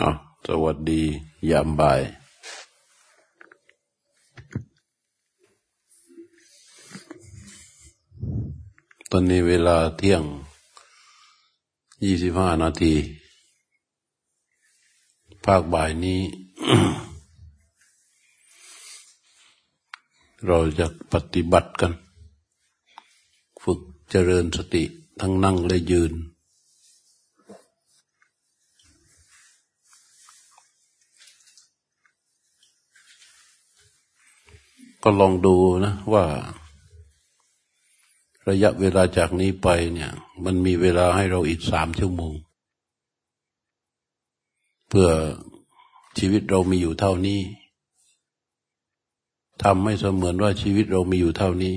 อ๋อสวัสดียามบ่ายตอนนี้เวลาเที่ยงยี่สิบห้านาที ภาคบ่ายนี้ เราจะปฏิบัติกัน ฝึกเจริญสติทั้งนั่งและยืน ก็ลองดูนะว่า ระยะเวลาจากนี้ไปเนี่ย มันมีเวลาให้เราอีกสามชั่วโมง เพื่อชีวิตเรามีอยู่เท่านี้ทำให้เสมือนว่าชีวิตเรามีอยู่เท่านี้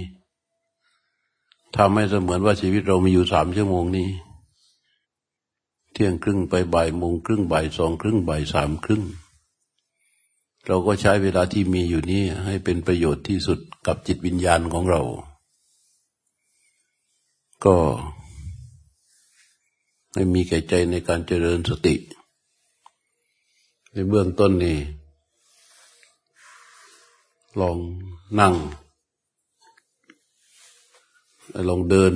ทำให้เสมือนว่าชีวิตเรามีอยู่สามชั่วโมงนี้ เที่ยงครึ่งไปบ่ายโมงครึ่งบ่ายสองครึ่งบ่ายสามครึ่ง เราก็ใช้เวลาที่มีอยู่นี้ให้เป็นประโยชน์ที่สุดกับจิตวิญญาณของเรา ก็ให้มีแก่ใจในการเจริญสติ ในเบื้องต้นนี่ลองนั่ง ลองเดิน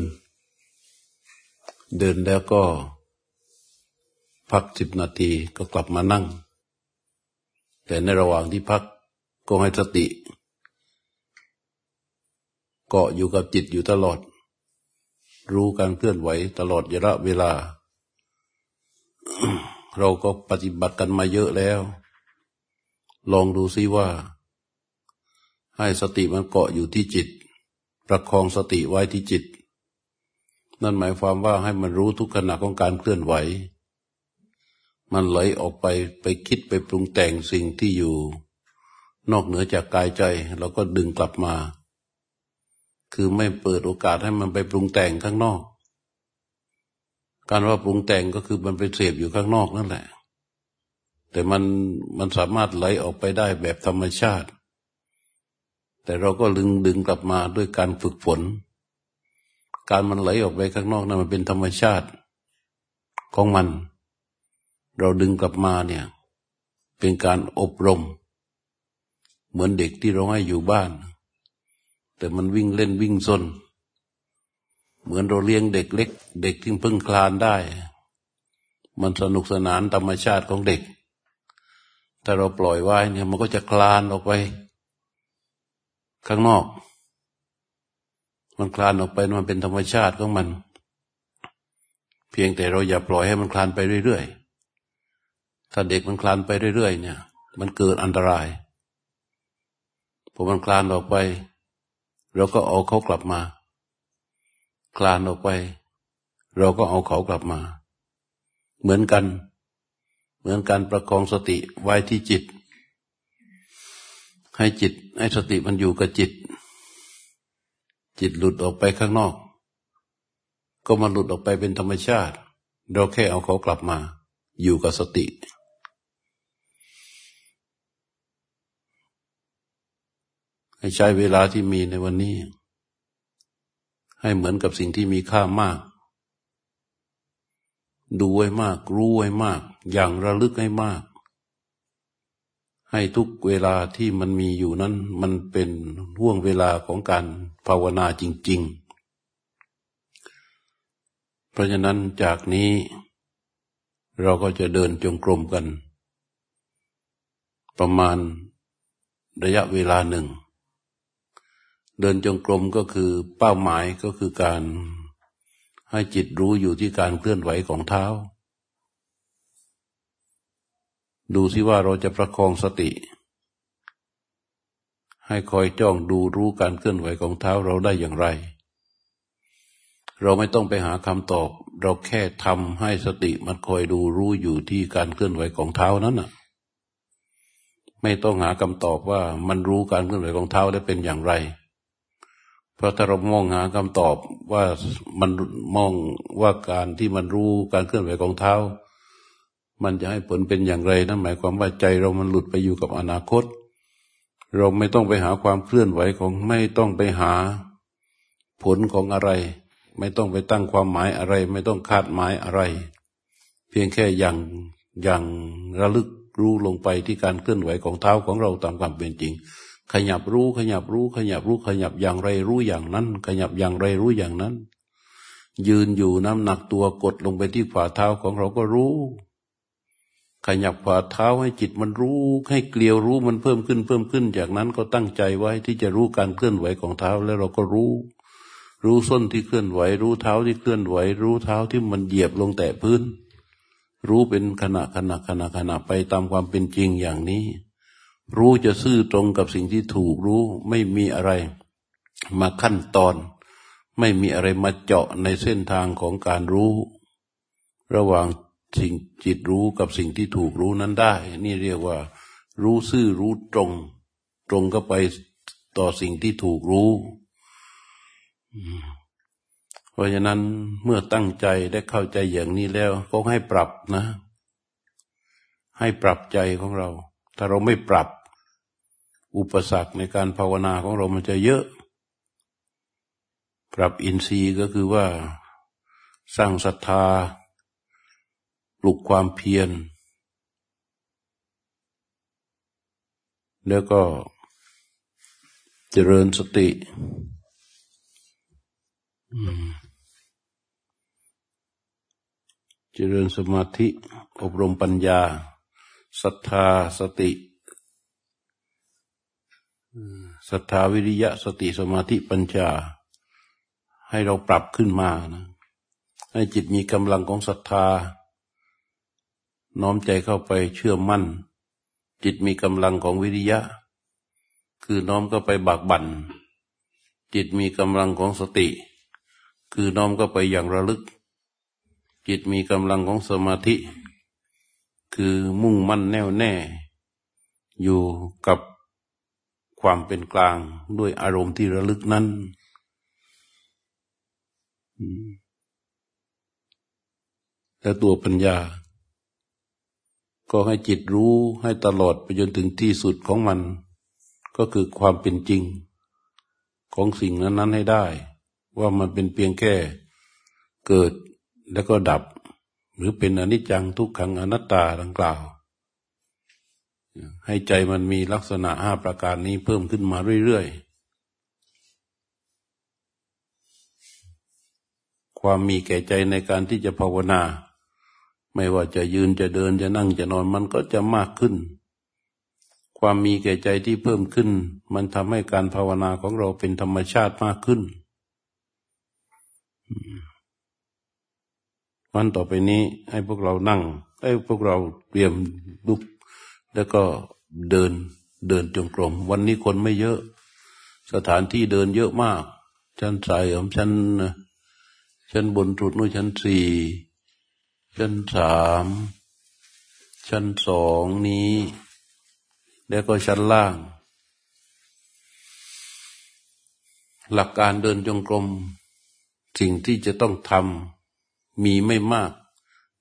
เดินแล้วก็พักสิบนาทีก็กลับมานั่ง แต่ในระหว่างที่พักก็ให้สติเกาะอยู่กับจิตอยู่ตลอด รู้การเคลื่อนไหวตลอดระเวลา เราก็ปฏิบัติกันมาเยอะแล้ว ลองดูซิว่า ให้สติมันเกาะอยู่ที่จิต ประคองสติไว้ที่จิต นั่นหมายความว่าให้มันรู้ทุกขณะของการเคลื่อนไหว มันไหลออกไปไปคิดไปปรุงแต่งสิ่งที่อยู่ นอกเหนือจากกายใจเราก็ดึงกลับมา คือไม่เปิดโอกาสให้มันไปปรุงแต่งข้างนอก การว่าปรุงแต่งก็คือมันไปเสพอยู่ข้างนอกนั่นแหละ แต่มันมันสามารถไหลออกไปได้แบบธรรมชาติ แต่เราก็ลึงดึงกลับมาด้วยการฝึกฝน การมันไหลออกไปข้างนอกนั้นมันเป็นธรรมชาติของมัน เราดึงกลับมาเนี่ย เป็นการอบรม เหมือนเด็กที่เราให้อยู่บ้าน แต่มันวิ่งเล่นวิ่งซนเหมือนเราเลี้ยงเด็กเล็ก เด็กที่เพิ่งคลานได้ มันสนุกสนานธรรมชาติของเด็กถ้าเราปล่อยไว้เนี่ยมันก็จะคลานออกไป ข้างนอก มันคลานออกไปมันเป็นธรรมชาติของมัน เพียงแต่เราอย่าปล่อยให้มันคลานไปเรื่อยๆ ถ้าเด็กมันคลานไปเรื่อยๆเนี่ย มันเกิดอันตรายพอมันคลานออกไป เราก็เอาเขากลับมา คลานออกไป เราก็เอาเขากลับมา เหมือนกัน เหมือนการประคองสติไว้ที่จิต ให้จิตให้สติมันอยู่กับจิต จิตหลุดออกไปข้างนอก ก็มันหลุดออกไปเป็นธรรมชาติ เราแค่เอาเขากลับมา อยู่กับสติ ให้ใช้เวลาที่มีในวันนี้ ให้เหมือนกับสิ่งที่มีค่ามาก ดูไว้มาก รู้ไว้มาก อย่างระลึกให้มาก ให้ทุกเวลาที่มันมีอยู่นั้น มันเป็นห่วงเวลาของการภาวนาจริง ๆ เพราะฉะนั้นจากนี้เราก็จะเดินจงกรมกัน ประมาณระยะเวลาหนึ่ง เดินจงกรมก็คือเป้าหมายก็คือการให้จิตรู้อยู่ที่การเคลื่อนไหวของเท้า ดูสิว่าเราจะประคองสติ ให้คอยจ้องดูรู้การเคลื่อนไหวของเท้าเราได้อย่างไร เราไม่ต้องไปหาคำตอบ เราแค่ทำให้สติมันคอยดูรู้อยู่ที่การเคลื่อนไหวของเท้านั้นน่ะไม่ต้องหาคำตอบว่ามันรู้การเคลื่อนไหวของเท้าได้เป็นอย่างไร เพราะถ้าเรามองหาคำตอบว่ามันมองว่าการที่มันรู้การเคลื่อนไหวของเท้า มันจะให้ผลเป็นอย่างไรนั่นหมายความว่าใจเรามันหลุดไปอยู่กับอนาคต เราไม่ต้องไปหาความเคลื่อนไหวของไม่ต้องไปหาผลของอะไร ไม่ต้องไปตั้งความหมายอะไร ไม่ต้องคาดหมายอะไร เพียงแค่อย่างอย่างระลึกรู้ลงไปที่การเคลื่อนไหวของเท้าของเราตามความเป็นจริง ขยับรู้ ขยับรู้ ขยับรู้ ขยับอย่างไรรู้อย่างนั้น ขยับอย่างไรรู้อย่างนั้น ยืนอยู่น้ำหนักตัวกดลงไปที่ฝ่าเท้าของเราก็รู้ ขยับฝ่าเท้าให้จิตมันรู้ ให้เกลียวรู้มันเพิ่มขึ้นเพิ่มขึ้น จากนั้นก็ตั้งใจไว้ที่จะรู้การเคลื่อนไหวของเท้าแล้วเราก็รู้ รู้ส้นที่เคลื่อนไหว รู้เท้าที่เคลื่อนไหว รู้เท้าที่มันเหยียบลงแตะพื้น รู้เป็นขณะขณะขณะขณะไปตามความเป็นจริงอย่างนี้ รู้จะซื่อตรงกับสิ่งที่ถูกรู้ไม่มีอะไรมาขั้นตอน ไม่มีอะไรมาเจาะในเส้นทางของการรู้ ระหว่างสิ่งจิตรู้กับสิ่งที่ถูกรู้นั้นได้ นี่เรียกว่า รู้ซื่อรู้ตรง ตรงก็ไปต่อสิ่งที่ถูกรู้ เพราะฉะนั้นเมื่อตั้งใจได้เข้าใจอย่างนี้แล้วก็ให้ปรับนะ ให้ปรับใจของเรา ถ้าเราไม่ปรับ อุปสรรคในการภาวนาของเรามันจะเยอะ ปรับอินทรีย์ก็คือว่าสร้างศรัทธา ปลุกความเพียร แล้วก็เจริญสติเจริญสมาธิ อบรมปัญญาศรัทธาสติ ศรัทธาวิริยะสติสมาธิปัญญาให้เราปรับขึ้นมานะให้จิตมีกำลังของศรัทธา น้อมใจเข้าไปเชื่อมั่น จิตมีกำลังของวิริยะ คือน้อมก็ไปบากบัน่นจิตมีกำลังของสติ คือน้อมก็ไปอย่างระลึก จิตมีกำลังของสมาธิ คือมุ่งมั่นแน่วแน่ อยู่กับ ความเป็นกลางด้วยอารมณ์ที่ระลึกนั้น และตัวปัญญา ก็ให้จิตรู้ให้ตลอดไปจนถึงที่สุดของมัน ก็คือความเป็นจริง ของสิ่งนั้น ๆ ให้ได้ ว่ามันเป็นเพียงแค่เกิดแล้วก็ดับ หรือเป็นอนิจจังทุกขังอนัตตาดังกล่าว ให้ใจมันมีลักษณะห้าประการนี้เพิ่มขึ้นมาเรื่อยๆ ความมีแก่ใจในการที่จะภาวนา ไม่ว่าจะยืนจะเดินจะนั่งจะนอนมันก็จะมากขึ้น ความมีแก่ใจที่เพิ่มขึ้น มันทำให้การภาวนาของเราเป็นธรรมชาติมากขึ้น วันต่อไปนี้ให้พวกเรานั่ง ให้พวกเราเตรียมลุก แล้วก็เดินเดินจงกรม วันนี้คนไม่เยอะ สถานที่เดินเยอะมากชั้นสายของชั้นชั้นบนสุดนู้นชั้นสี่ชั้นสามชั้นสองนี้ แล้วก็ชั้นล่าง หลักการเดินจงกรม สิ่งที่จะต้องทำมีไม่มาก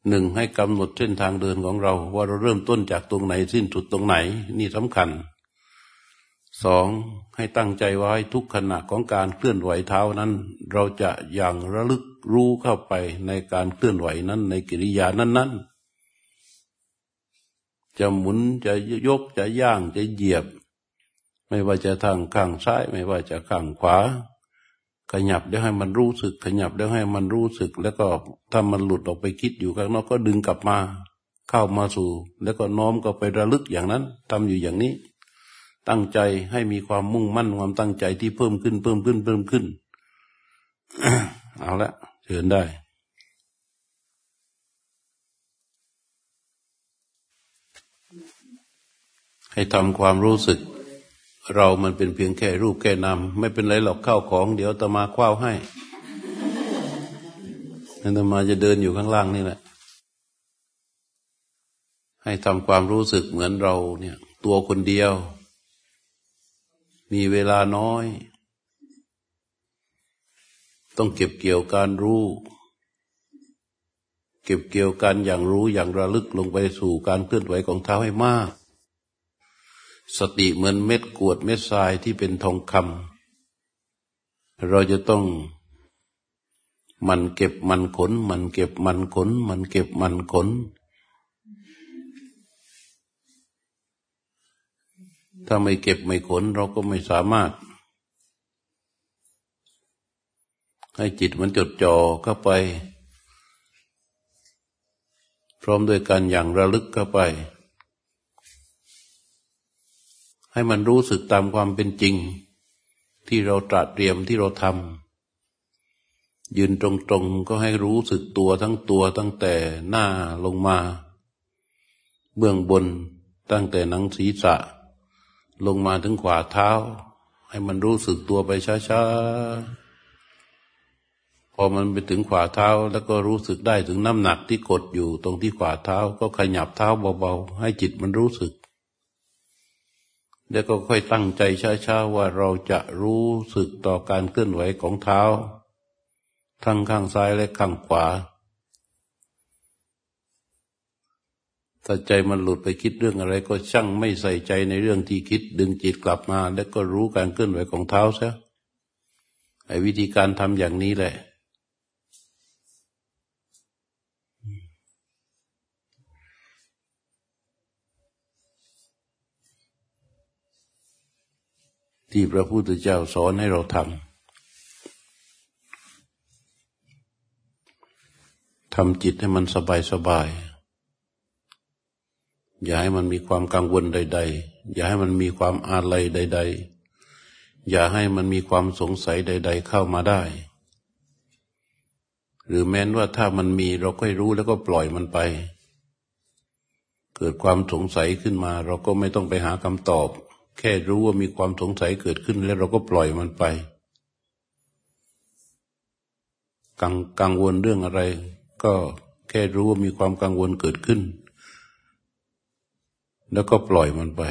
หนึ่งให้กำหนดเส้นทางเดินของเรา ว่าเราเริ่มต้นจากตรงไหนสิ้นสุดตรงไหน นี่สำคัญสองให้ตั้งใจไว้ทุกขณะของการเคลื่อนไหวเท้านั้น เราจะอย่างระลึกรู้เข้าไปในการเคลื่อนไหวนั้นในกิริยานั้นๆ จะหมุนจะยกจะย่างจะเหยียบ ไม่ว่าจะทางข้างซ้าย ไม่ว่าจะข้างขวา ขยับแล้วให้มันรู้สึก ขยับแล้วให้มันรู้สึก แล้วก็ถ้ามันหลุดออกไปคิดอยู่ข้างนอกก็ดึงกลับมา เข้ามาสู่ แล้วก็น้อมก็ไประลึกอย่างนั้นทำอยู่อย่างนี้ ตั้งใจให้มีความมุ่งมั่นความตั้งใจที่เพิ่มขึ้นเพิ่มขึ้นเพิ่มขึ้น เอาละเชิญได้ให้ทำความรู้สึก เรามันเป็นเพียงแค่รูปแค่นามไม่เป็นไรหรอกเข้าของ เดี๋ยวตมาคว้าให้นั่นตมาจะเดินอยู่ข้างล่างนี่แหละ ให้ทำความรู้สึกเหมือนเราเนี่ย ตัวคนเดียว มีเวลาน้อย ต้องเก็บเกี่ยวการรู้ เก็บเกี่ยวการอย่างรู้อย่างระลึกลงไปสู่การเคลื่อนไหวของเท้าให้มาก สติเหมือนเม็ดกวดเม็ดทรายที่เป็นทองคำเราจะต้องมันเก็บมันขน มันเก็บมันขน มันเก็บมันขน ถ้าไม่เก็บไม่ขน เราก็ไม่สามารถ ให้จิตมันจดจ่อเข้าไป พร้อมด้วยการอย่างระลึกเข้าไป ให้มันรู้สึกตามความเป็นจริง ที่เราตรัสเตรียมที่เราทำยืนตรงๆก็ให้รู้สึกตัวทั้งตัวตั้งแต่หน้าลงมา เบื้องบนตั้งแต่หนังศีรษะ ลงมาถึงขวาเท้า ให้มันรู้สึกตัวไปช้าๆพอมันไปถึงขวาเท้าแล้วก็รู้สึกได้ถึงน้ำหนักที่กดอยู่ตรงที่ขวาเท้าก็ขยับเท้าเบาๆให้จิตมันรู้สึก แล้วก็ค่อยตั้งใจช้าๆว่าเราจะรู้สึกต่อการเคลื่อนไหวของเท้า ทั้งข้างซ้ายและข้างขวา ถ้าใจมันหลุดไปคิดเรื่องอะไร ก็ช่างไม่ใส่ใจในเรื่องที่คิดดึงจิตกลับมา แล้วก็รู้การเคลื่อนไหวของเท้าซะไอ้วิธีการทำอย่างนี้แหละ ที่พระพุทธเจ้าสอนให้เราทำทำจิตให้มันสบายสบาย อย่าให้มันมีความกังวลใด ๆ อย่าให้มันมีความอาลัยใด ๆ อย่าให้มันมีความสงสัยใด ๆ เข้ามาได้ หรือแม้นว่าถ้ามันมีเราก็รู้แล้วก็ปล่อยมันไป เกิดความสงสัยขึ้นมา เราก็ไม่ต้องไปหาคำตอบ แค่รู้ว่ามีความสงสัยเกิดขึ้นแล้วเราก็ปล่อยมันไป กังกังวลเรื่องอะไร ก็แค่รู้ว่ามีความกังวลเกิดขึ้น แล้วก็ปล่อยมันไป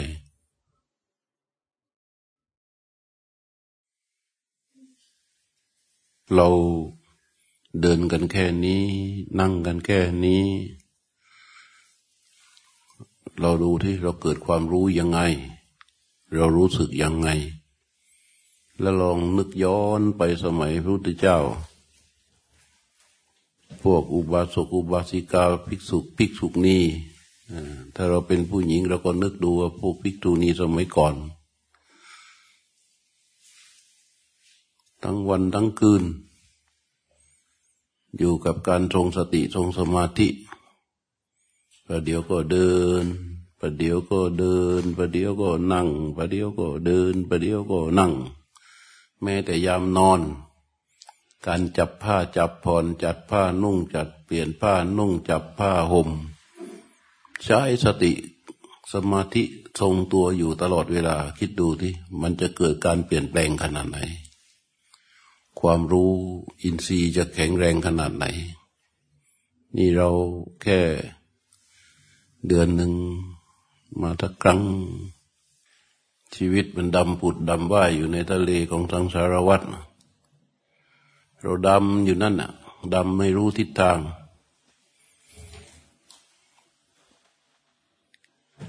เราเดินกันแค่นี้ นั่งกันแค่นี้ เราดูที่เราเกิดความรู้ยังไง เรารู้สึกยังไง แล้วลองนึกย้อนไปสมัยพระพุทธเจ้า พวกอุบาสกอุบาสิกาภิกษุภิกษุณีถ้าเราเป็นผู้หญิงเราก็นึกดูว่าพวกภิกษุณีสมัยก่อน ทั้งวันทั้งคืน อยู่กับการทรงสติทรงสมาธิประเดี๋ยวก็เดิน ประเดี๋ยวก็เดิน ประเดี๋ยวก็นั่ง ประเดี๋ยวก็เดิน ประเดี๋ยวก็นั่ง แม้แต่ยามนอน การจับผ้าจับผ่อนจัดผ้านุ่งจัดเปลี่ยนผ้านุ่งจับผ้าห่ม ใช้สติสมาธิทรงตัวอยู่ตลอดเวลา คิดดูที่มันจะเกิดการเปลี่ยนแปลงขนาดไหน ความรู้อินทรีย์จะแข็งแรงขนาดไหน นี่เราแค่เดือนหนึ่ง มาทักครั้ง ชีวิตมันดำผุดดำว่ายอยู่ในทะเลของสังสารวัฏเราดำอยู่นั่นน่ะดำไม่รู้ทิศทาง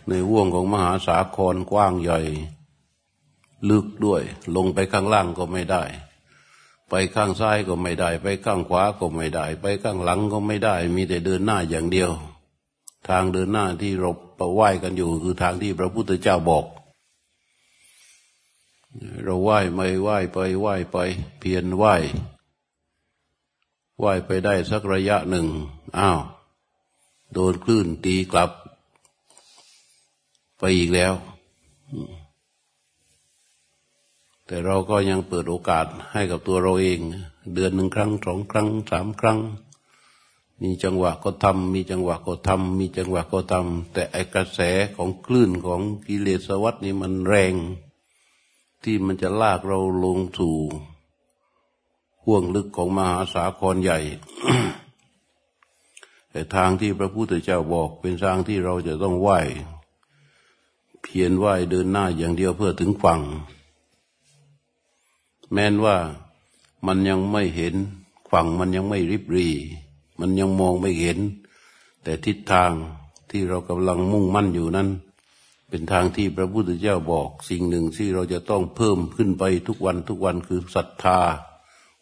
ในห่วงของมหาสาครกว้างใหญ่ ลึกด้วย ลงไปข้างล่างก็ไม่ได้ ไปข้างซ้ายก็ไม่ได้ ไปข้างขวาก็ไม่ได้ ไปข้างหลังก็ไม่ได้ มีแต่เดินหน้าอย่างเดียว ทางเดินหน้าที่เราประไหว้กันอยู่ คือทางที่พระพุทธเจ้าบอก เราไหว้ไม่ไหว้ไปไหว้ไป เพียรไหว้ไหว้ไปได้สักระยะหนึ่งอ้าว โดนคลื่นตีกลับ ไปอีกแล้ว แต่เราก็ยังเปิดโอกาสให้กับตัวเราเอง เดือนหนึ่งครั้งสองครั้งสามครั้ง มีจังหวะก็ทำมีจังหวะก็ทำมีจังหวะก็ทำแต่ไอกระแสของคลื่นของกิเลสวัฏนี่มันแรง ที่มันจะลากเราลงสู่ห่วงลึกของมหาสาครใหญ่ แต่ทางที่พระพุทธเจ้าบอกเป็นทางที่เราจะต้องไหวเพียรว่ายเดินหน้าอย่างเดียวเพื่อถึงฝั่ง แม้นว่ามันยังไม่เห็นฝั่งมันยังไม่ริบรี มันยังมองไม่เห็น แต่ทิศทางที่เรากำลังมุ่งมั่นอยู่นั้น เป็นทางที่พระพุทธเจ้าบอก สิ่งหนึ่งที่เราจะต้องเพิ่มขึ้นไปทุกวันทุกวันคือศรัทธา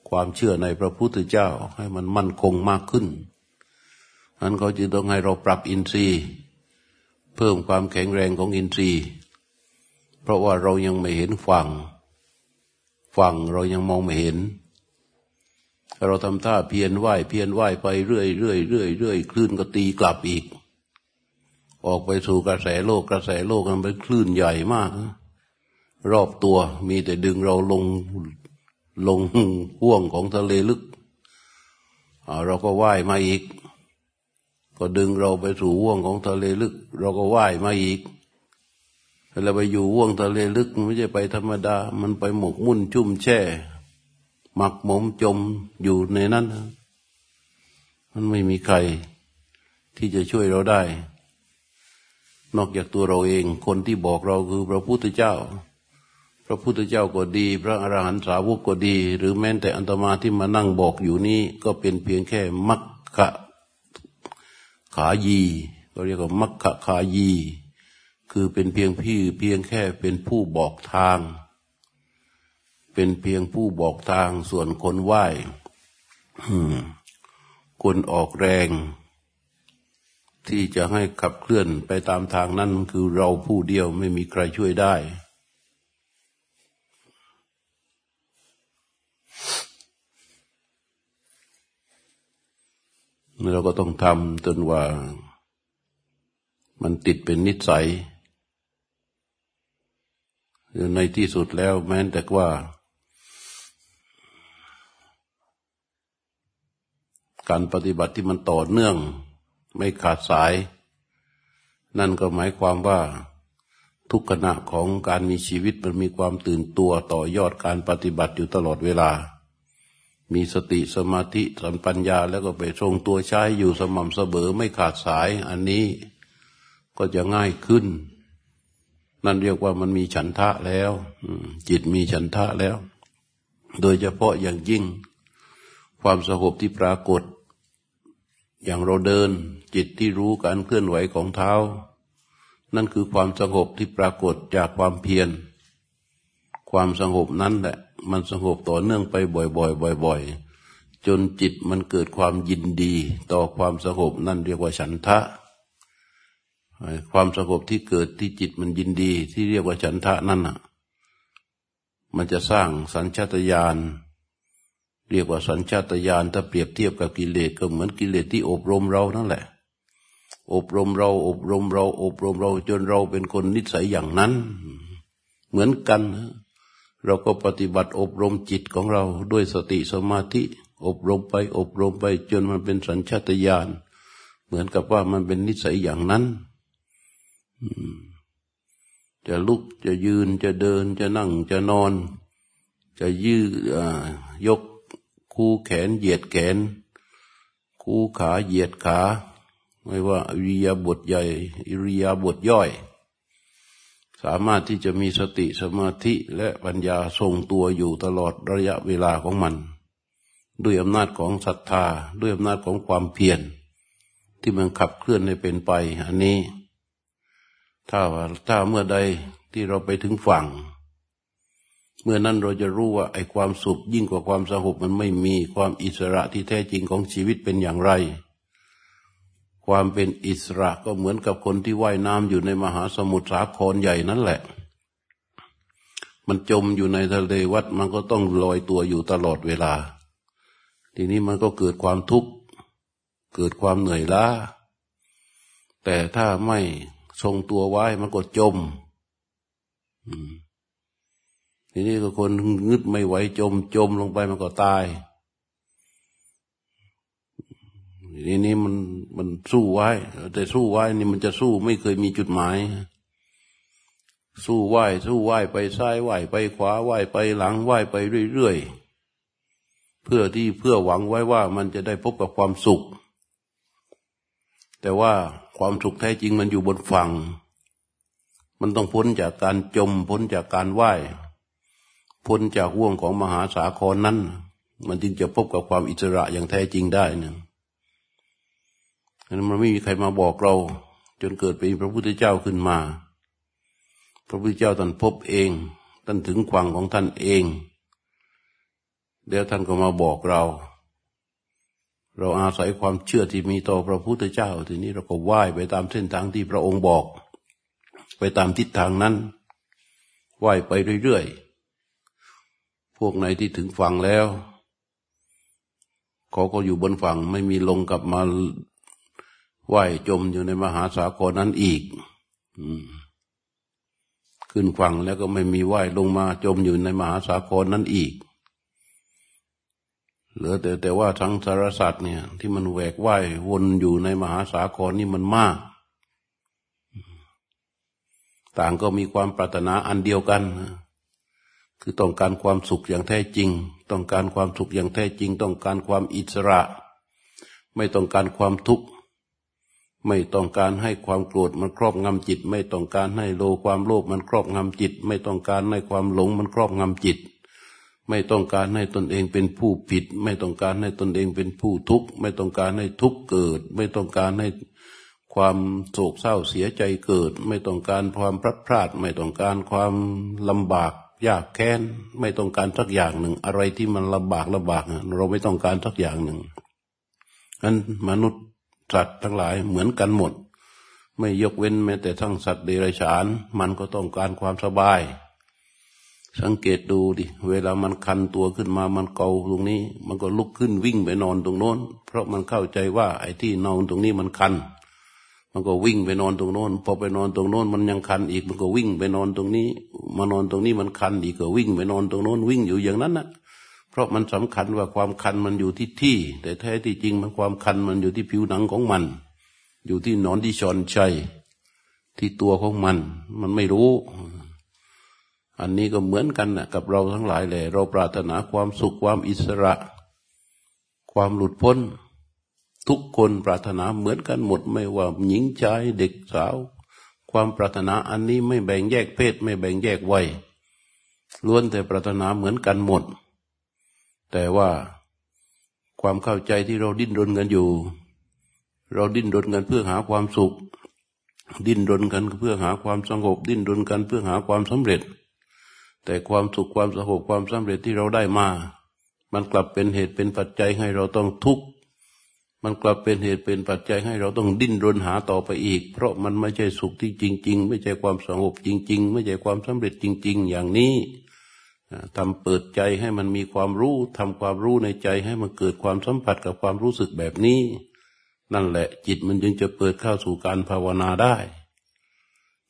ความเชื่อในพระพุทธเจ้าให้มันมั่นคงมากขึ้นนั้นเขาจึงต้องให้เราปรับอินทรีย์ เพิ่มความแข็งแรงของอินทรีย์ปราะว่าเรายังไม่เห็นฝั่ง ฝั่งเรายังมองไม่เห็น เราทำท่าเพียนไหวเพียนไหวไปเรื่อยเรื่อยเรื่อยเรื่อยคลื่นก็ตีกลับอีก ออกไปสู่กระแสโลกกระแสโลกมันเป็นคลื่นใหญ่มาก รอบตัวมีแต่ดึงเราลงลงห่วงของทะเลลึกเราก็ว่ายมาอีก ก็ดึงเราไปสู่ห่วงของทะเลลึก เราก็ว่ายมาอีกเราไปอยู่ห่วงทะเลลึกไม่ใช่ไปธรรมดา มันไปหมกมุ่นชุ่มแช่ หมักหมมจมอยู่ในนั้น มันไม่มีใครที่จะช่วยเราได้ นอกจากตัวเราเอง คนที่บอกเราคือพระพุทธเจ้า พระพุทธเจ้าก็ดี พระอรหันตสาวกก็ดี หรือแม้แต่อันตมาที่มานั่งบอกอยู่นี้ ก็เป็นเพียงแค่มัคคะขายีก็เรียกว่ามัคคะขายี คือเป็นเพียงพี่เพียงแค่เป็นผู้บอกทาง เป็นเพียงผู้บอกทางส่วนคนไหว้คนออกแรง ที่จะให้ขับเคลื่อนไปตามทางนั้นคือเราผู้เดียวไม่มีใครช่วยได้ เราก็ต้องทำจนว่ามันติดเป็นนิสัย ในที่สุดแล้วแม้แต่ว่า การปฏิบัติที่มันต่อเนื่อง ไม่ขาดสาย นั่นก็หมายความว่าทุกขณะของการมีชีวิตมันมีความตื่นตัวต่อยอดการปฏิบัติอยู่ตลอดเวลา มีสติสมาธิสัมปัญญาแล้วก็ไปทรงตัวใช้อยู่สม่ำเสมอไม่ขาดสาย อันนี้ก็จะง่ายขึ้น นั่นเรียกว่ามันมีฉันทะแล้วจิตมีฉันทะแล้ว โดยเฉพาะอย่างยิ่ง ความสงบที่ปรากฏ อย่างเราเดินจิตที่รู้การเคลื่อนไหวของเท้า นั่นคือความสงบที่ปรากฏจากความเพียร ความสงบนั้นแหละ มันสงบต่อเนื่องไปบ่อยๆบ่อย ๆ จนจิตมันเกิดความยินดีต่อความสงบนั่นเรียกว่าฉันทะ ความสงบที่เกิดที่จิตมันยินดีที่เรียกว่าฉันทะนั่นอะ มันจะสร้างสัญชาตญาณ เรียกว่าสัญชาตญาณถ้าเปรียบเทียบกับกิเลสก็เหมือนกิเลสที่อบรมเรานั่นแหละ อบรมเรา อบรมเรา อบรมเราจนเราเป็นคนนิสัยอย่างนั้น เหมือนกันเราก็ปฏิบัติอบรมจิตของเราด้วยสติสมาธิ อบรมไป อบรมไปจนมันเป็นสัญชาตญาณเหมือนกับว่ามันเป็นนิสัยอย่างนั้นจะลุกจะยืนจะเดินจะนั่งจะนอน จะยืดยก คู่แขนเหยียดแขน คู่ขาเหยียดขา ไม่ว่าอิริยาบถใหญ่อิริยาบถย่อย สามารถที่จะมีสติสมาธิและปัญญาทรงตัวอยู่ตลอดระยะเวลาของมัน ด้วยอำนาจของศรัทธาด้วยอำนาจของความเพียรที่มันขับเคลื่อนให้เป็นไป อันนี้ ถ้าถ้าเมื่อใดที่เราไปถึงฝั่ง เมื่อนั้นเราจะรู้ว่าไอ้ความสุขยิ่งกว่าความสงบมันไม่มีความอิสระที่แท้จริงของชีวิตเป็นอย่างไร ความเป็นอิสระก็เหมือนกับคนที่ว่ายน้ำอยู่ในมหาสมุทรสาครใหญ่นั่นแหละ มันจมอยู่ในทะเลวัดมันก็ต้องลอยตัวอยู่ตลอดเวลา ทีนี้มันก็เกิดความทุกข์เกิดความเหนื่อยล้า แต่ถ้าไม่ทรงตัวไว้มันก็จม ทีนี้ก็คนงึดไม่ไหวจมจมลงไปมันก็ตายทีนี้มันมันสู้ไว้ แต่สู้ไว้นี่มันจะสู้ไม่เคยมีจุดหมาย สู้ไหวสู้ไหวไปซ้ายไหวไปขวาไหวไปหลังไหวไปเรื่อยๆเพื่อที่เพื่อหวังไว้ว่ามันจะได้พบกับความสุข แต่ว่าความสุขแท้จริงมันอยู่บนฝั่ง มันต้องพ้นจากการจมพ้นจากการไหว พ้นจากห่วงของมหาสาครนั้น มันจึงจะพบกับความอิสระอย่างแท้จริงได้เนี่ยมันไม่มีใครมาบอกเรา จนเกิดเป็นพระพุทธเจ้าขึ้นมา พระพุทธเจ้าท่านพบเองท่านถึงความของท่านเองเดี๋ยวท่านก็มาบอกเรา เราอาศัยความเชื่อที่มีต่อพระพุทธเจ้า ทีนี้เราก็ว่ายไปตามเส้นทางที่พระองค์บอก ไปตามทิศทางนั้นว่ายไปเรื่อยๆ พวกไหนที่ถึงฝั่งแล้ว เขาก็อยู่บนฝั่งไม่มีลงกลับมาว่ายจมอยู่ในมหาสากรนั้นอีกขึ้นฝั่งแล้วก็ไม่มีว่ายลงมาจมอยู่ในมหาสากรนั้นอีก เหลือแต่แต่ว่าทั้งสารสัตว์เนี่ย ที่มันแหวกว่ายวนอยู่ในมหาสากรนี่มันมาก ต่างก็มีความปรารถนาอันเดียวกัน คือต้องการความสุขอย่างแท้จริง ต้องการความสุขอย่างแท้จริง ต้องการความอิสระ ไม่ต้องการความทุกข์ ไม่ต้องการให้ความโกรธมันครอบงำจิต ไม่ต้องการให้โลความโลภมันครอบงำจิต ไม่ต้องการให้ความหลงมันครอบงำจิต ไม่ต้องการให้ตนเองเป็นผู้ผิด ไม่ต้องการให้ตนเองเป็นผู้ทุกข์ ไม่ต้องการให้ทุกข์เกิด ไม่ต้องการให้ความโศกเศร้าเสียใจเกิด ไม่ต้องการความพลัดพราดไม่ต้องการความลำบาก ยากแค้นไม่ต้องการสักอย่างหนึ่ง อะไรที่มันลำบากลำบากเราไม่ต้องการสักอย่างหนึ่งนั้นมนุษย์สัตว์ทั้งหลายเหมือนกันหมด ไม่ยกเว้นแม้แต่ทั้งสัตว์เดรัจฉาน มันก็ต้องการความสบาย สังเกตดูดิ เวลามันคันตัวขึ้นมามันเกาตรงนี้ มันก็ลุกขึ้นวิ่งไปนอนตรงโน้น เพราะมันเข้าใจว่าไอ้ที่นอนตรงนี้มันคัน มันก็วิ่งไปนอนตรงโน้น พอไปนอนตรงโน้น มันยังคันอีก มันก็วิ่งไปนอนตรงนี้ มานอนตรงนี้มันคันอีกก็วิ่งไปนอนตรงโน้น วิ่งอยู่อย่างนั้นนะเพราะมันสำคัญว่าความคันมันอยู่ที่ที่ แต่แท้ที่จริงมันความคันมันอยู่ที่ผิวหนังของมัน อยู่ที่นอนที่ชอนชัยที่ตัวของมัน มันไม่รู้ อันนี้ก็เหมือนกันนะกับเราทั้งหลายแหละเราปรารถนาความสุขความอิสระ ความหลุดพ้น ทุกคนปรารถนาเหมือนกันหมดไม่ว่าหญิงชายเด็กสาว ความปรารถนาอันนี้ไม่แบ่งแยกเพศไม่แบ่งแยกวัยล้วนแต่ปรารถนาเหมือนกันหมด แต่ว่าความเข้าใจที่เราดิ้นรนกันอยู่ เราดิ้นรนกันเพื่อหาความสุข ดิ้นรนกันเพื่อหาความสงบ ดิ้นรนกันเพื่อหาความสำเร็จ แต่ความสุขความสงบความสำเร็จที่เราได้มา มันกลับเป็นเหตุเป็นปัจจัยให้เราต้องทุกข์ มันกลับเป็นเหตุเป็นปัจจัยให้เราต้องดิ้นรนหาต่อไปอีก เพราะมันไม่ใช่สุขที่จริง ๆ ไม่ใช่ความสงบจริง ๆ ไม่ใช่ความสำเร็จจริง ๆ อย่างนี้ทำเปิดใจให้มันมีความรู้ทำความรู้ในใจให้มันเกิดความสัมผัสกับความรู้สึกแบบนี้ นั่นแหละจิตมันจึงจะเปิดเข้าสู่การภาวนาได้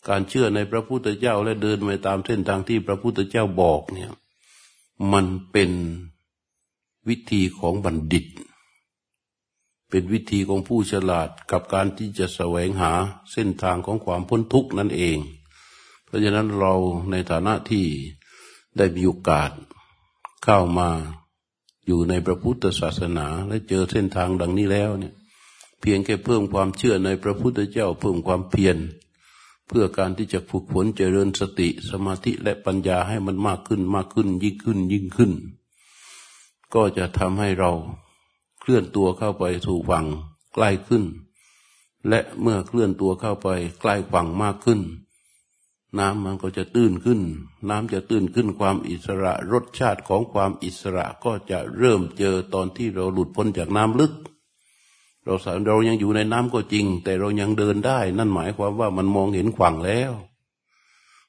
การเชื่อในพระพุทธเจ้าและเดินไปตามเส้นทางที่พระพุทธเจ้าบอกเนี่ยมันเป็นวิธีของบัณฑิต เป็นวิธีของผู้ฉลาดกับการที่จะแสวงหาเส้นทางของความพ้นทุกข์นั่นเอง เพราะฉะนั้นเราในฐานะที่ได้มีโอกาสเข้ามาอยู่ในพระพุทธศาสนาและเจอเส้นทางดังนี้แล้วเนี่ยเพียงแค่เพิ่มความเชื่อในพระพุทธเจ้าเพิ่มความเพียรเพื่อการที่จะฝึกฝนเจริญสติสมาธิและปัญญาให้มันมากขึ้นมากขึ้นยิ่งขึ้นยิ่งขึ้น ก็จะทำให้เรา ลื่อนตัวเข้าไปสู่ฝั่งใกล้ขึ้น และเมื่อเคลื่อนตัวเข้าไปใกล้ฝั่งมากขึ้น น้ำมันก็จะตื้นขึ้น น้ำจะตื้นขึ้นความอิสระรสชาติของความอิสระก็จะเริ่มเจอตอนที่เราหลุดพ้นจากน้ำลึก เราสเรายังอยู่ในน้ำก็จริง แต่เรายังเดินได้ นั่นหมายความว่ามันมองเห็นฝั่งแล้ว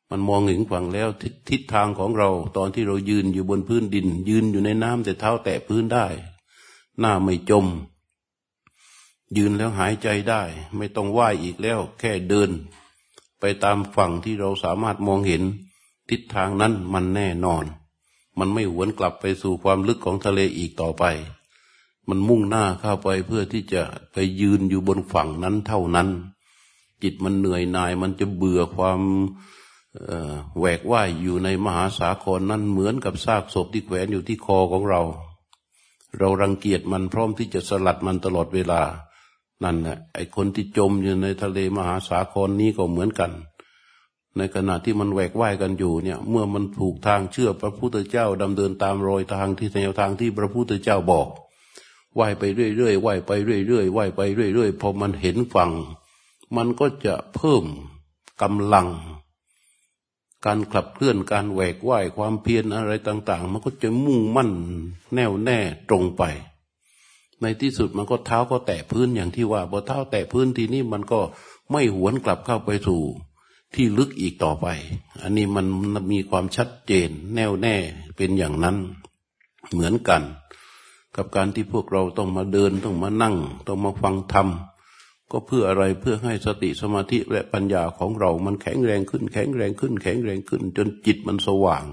มันมองเห็นฝั่งแล้วททิศทางของเรา ตอนที่เรายืนอยู่บนพื้นดิน ยืนอยู่ในน้ำแต่เท้าแตะพื้นได้ หน้าไม่จม ยืนแล้วหายใจได้ ไม่ต้องไหวอีกแล้ว แค่เดิน ไปตามฝั่งที่เราสามารถมองเห็น ทิศทางนั้นมันแน่นอน มันไม่หวนกลับไปสู่ความลึกของทะเลอีกต่อไป มันมุ่งหน้าเข้าไปเพื่อที่จะไปยืนอยู่บนฝั่งนั้นเท่านั้น จิตมันเหนื่อยหน่าย มันจะเบื่อความแหวกว่ายอยู่ในมหาสาครนั้นเหมือนกับซากศพที่แขวนอยู่ที่คอของเรา เรารังเกียจมันพร้อมที่จะสลัดมันตลอดเวลา นั่นแหละไอ้คนที่จมอยู่ในทะเลมหาสาครนี้ก็เหมือนกัน ในขณะที่มันแหวกว่ายกันอยู่เนี่ย เมื่อมันถูกทางเชื่อพระพุทธเจ้าดำเนินตามรอยทางที่แนวทางที่พระพุทธเจ้าบอกว่ายไปเรื่อยๆว่ายไปเรื่อยๆว่ายไปเรื่อยๆพอมันเห็นฝั่ง มันก็จะเพิ่มกำลัง การขับเคลื่อนการแหวกว่ายความเพียรอะไรต่าง ๆ มันก็จะมุ่งมั่นแน่วแน่ตรงไป ในที่สุดมันก็เท้าก็แตะพื้นอย่างที่ว่าพอเท้าแตะพื้นทีนี้มันก็ไม่หวนกลับเข้าไปสู่ที่ลึกอีกต่อไป อันนี้มันมีความชัดเจนแน่วแน่เป็นอย่างนั้นเหมือนกัน กับการที่พวกเราต้องมาเดินต้องมานั่ง ต้องมาฟังธรรม ก็เพื่ออะไรเพื่อให้สติสมาธิและปัญญาของเรา มันแข็งแรงขึ้น แข็งแรงขึ้น แข็งแรงขึ้น จนจิตมันสว่าง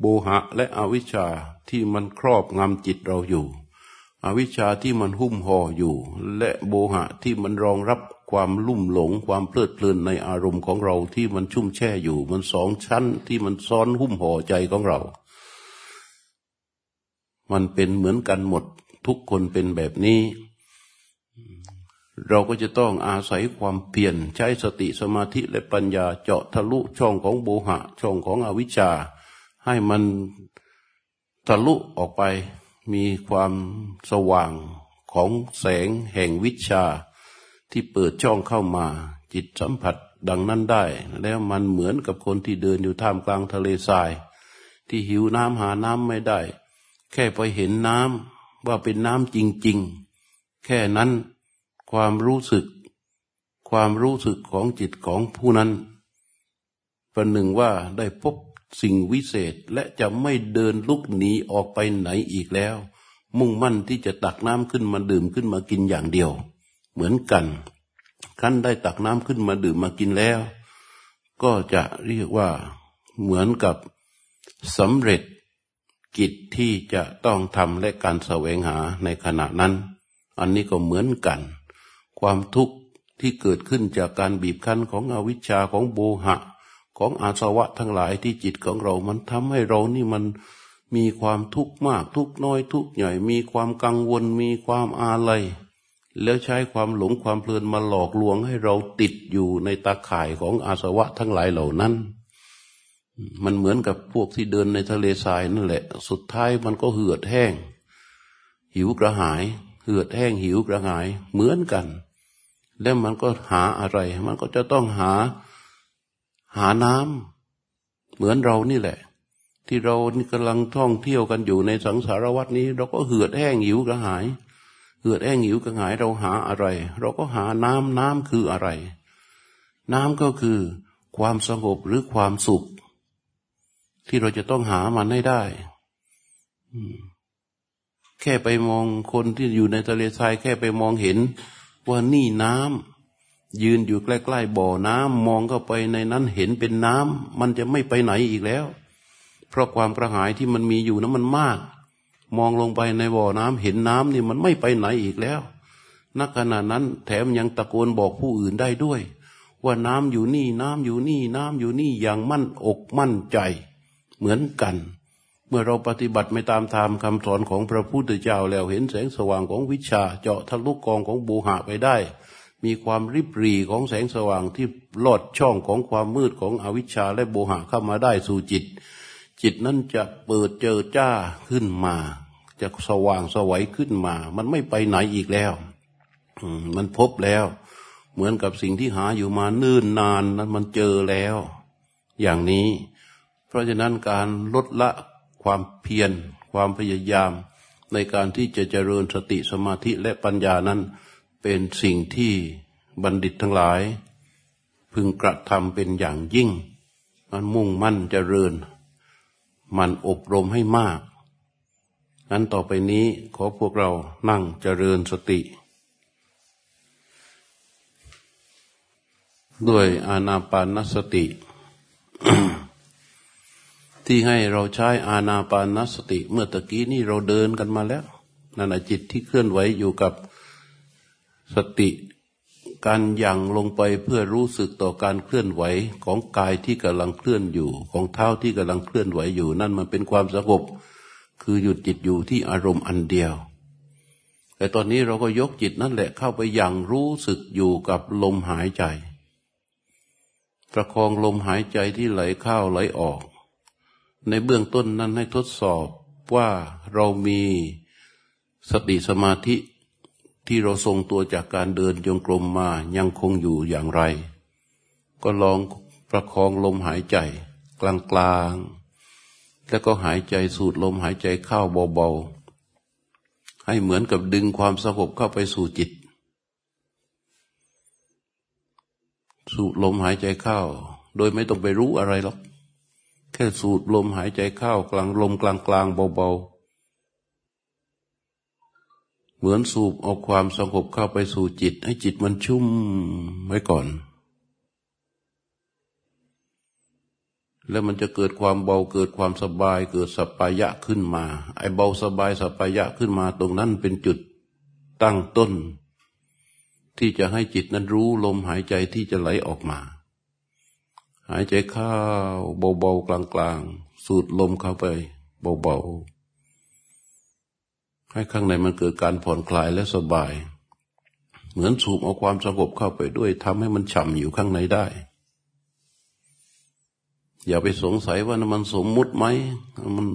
โบหะและอวิชชาที่มันครอบงำจิตเราอยู่ อวิชชาที่มันหุ้มห่ออยู่ และโบหะที่มันรองรับความลุ่มหลงความเพลิดเพลินในอารมณ์ของเราที่มันชุ่มแช่อยู่ มันสองชั้นที่มันซ้อนหุ้มห่อใจของเรา มันเป็นเหมือนกันหมดทุกคนเป็นแบบนี้ เราก็จะต้องอาศัยความเพียรใช้สติสมาธิและปัญญาเจาะทะลุช่องของโบหะ ช่องของอวิชชา ให้มันทะลุออกไปมีความสว่างของแสงแห่งวิชา ที่เปิดช่องเข้ามา จิตสัมผัสดังนั้นได้ แล้วมันเหมือนกับคนที่เดินอยู่ท่ามกลางทะเลทราย ที่หิวน้ำหาน้ำไม่ได้ แค่ไปเห็นน้ำว่าเป็นน้ำจริง ๆ แค่นั้น ความรู้สึก ความรู้สึกของจิตของผู้นั้นประหนึ่งว่าได้พบสิ่งวิเศษและจะไม่เดินลุกหนีออกไปไหนอีกแล้ว มุ่งมั่นที่จะตักน้ำขึ้นมาดื่มขึ้นมากินอย่างเดียว เหมือนกันขั้นได้ตักน้ำขึ้นมาดื่มมากินแล้ว ก็จะเรียกว่าเหมือนกับสำเร็จกิจที่จะต้องทำและการแสวงหาในขณะนั้น อันนี้ก็เหมือนกัน ความทุกข์ที่เกิดขึ้นจากการบีบคั้นของอวิชชาของโบหะ ของอาสวะทั้งหลายที่จิตของเรา มันทำให้เรานี่มันมีความทุกข์มากทุกน้อยทุกใหญ่มีความกังวลมีความอาลัยแล้วใช้ความหลงความเพลินมาหลอกลวงให้เราติดอยู่ในตาข่ายของอาสวะทั้งหลายเหล่านั้น มันเหมือนกับพวกที่เดินในทะเลทรายนั่นแหละ สุดท้ายมันก็เหือดแห้ง หิวกระหาย เหือดแห้งหิวกระหายเหมือนกัน แล้วมันก็หาอะไร มันก็จะต้องหาหาน้ำเหมือนเรานี่แหละ ที่เรานี่กำลังท่องเที่ยวกันอยู่ในสังสารวัตนี้ เราก็เหือดแห้งหิวกระหายเกิดแห้งหิวกระหายเราหาอะไร เราก็หาน้ำน้ำคืออะไร น้ำก็คือความสงบหรือความสุข ที่เราจะต้องหามันให้ได้แค่ไปมองคนที่อยู่ในทะเลทรายแค่ไปมองเห็น ว่านี่น้ำยืนอยู่ใกล้ๆบ่อน้ำมองเข้าไปในนั้นเห็นเป็นน้ำมันจะไม่ไปไหนอีกแล้ว เพราะความกระหายที่มันมีอยู่นั้นมันมาก มองลงไปในบ่อน้ำเห็นน้ำนี่มันไม่ไปไหนอีกแล้วนักขณะนั้นแถมยังตะโกนบอกผู้อื่นได้ด้วย ว่าน้ำอยู่นี่น้ำอยู่นี่น้ำอยู่นี่อย่างมั่นอกมั่นใจ เหมือนกัน เมื่อเราปฏิบัติไม่ตามธรรมคำสอนของพระพุทธเจ้าแล้วเห็นแสงสว่างของวิชาเจาะทะลุกองของบูหะไปได้ มีความริบรีของแสงสว่างที่ลอดช่องของความมืดของอวิชชาและโบหะเข้ามาได้สู่จิต จิตนั้นจะเปิดเจอจ้าขึ้นมา จะสว่างสวัยขึ้นมา มันไม่ไปไหนอีกแล้วมันพบแล้ว เหมือนกับสิ่งที่หาอยู่มาเนื่นนานนั้นมันเจอแล้ว อย่างนี้ เพราะฉะนั้นการลดละ ความเพียร ความพยายาม ในการที่จะเจริญสติสมาธิและปัญญานั้น เป็นสิ่งที่บัณฑิตทั้งหลาย พึงกระทำเป็นอย่างยิ่ง มันมุ่งมั่นเจริญ มันอบรมให้มาก นั้นต่อไปนี้ขอพวกเรานั่งเจริญสติ ด้วยอานาปานสติ ที่ให้เราใช้อานาปานสติ เมื่อตะกี้นี่เราเดินกันมาแล้วนั่นจิตที่เคลื่อนไหวอยู่กับสติการยังลงไปเพื่อรู้สึกต่อการเคลื่อนไหวของกายที่กำลังเคลื่อนอยู่ ของเท้าที่กำลังเคลื่อนไหวอยู่ นั่นมันเป็นความสงบ คือหยุดจิตอยู่ที่อารมณ์อันเดียว แต่ตอนนี้เราก็ยกจิตนั่นแหละเข้าไปยังรู้สึกอยู่กับลมหายใจ ประคองลมหายใจที่ไหลเข้าไหลออก ในเบื้องต้นนั้นให้ทดสอบว่าเรามีสติสมาธิที่เราทรงตัวจากการเดินจงกรมมายังคงอยู่อย่างไร ก็ลองประคองลมหายใจกลางๆ แล้วก็หายใจสูดลมหายใจเข้าเบาๆ ให้เหมือนกับดึงความสงบเข้าไปสู่จิต สูดลมหายใจเข้า โดยไม่ต้องไปรู้อะไรหรอก แค่สูดลมหายใจเข้ากลางลมกลางกลางเบาๆ เหมือนสูบเอาความสงบเข้าไปสู่จิต ให้จิตมันชุ่มไว้ก่อน แล้วมันจะเกิดความเบาเกิดความสบายเกิดสัปายะขึ้นมา ไอ้เบาสบายสัปายะขึ้นมาตรงนั้นเป็นจุดตั้งต้น ที่จะให้จิตนั้นรู้ลมหายใจที่จะไหลออกมา หายใจเข้าเบาๆกลางๆ สูดลมเข้าไปเบาๆ ให้ข้างในมันเกิดการผ่อนคลายและสบาย เหมือนสูบเอาความสงบเข้าไปด้วยทำให้มันฉ่ำอยู่ข้างในได้ อย่าไปสงสัยว่ามันสมมุติไหมมัน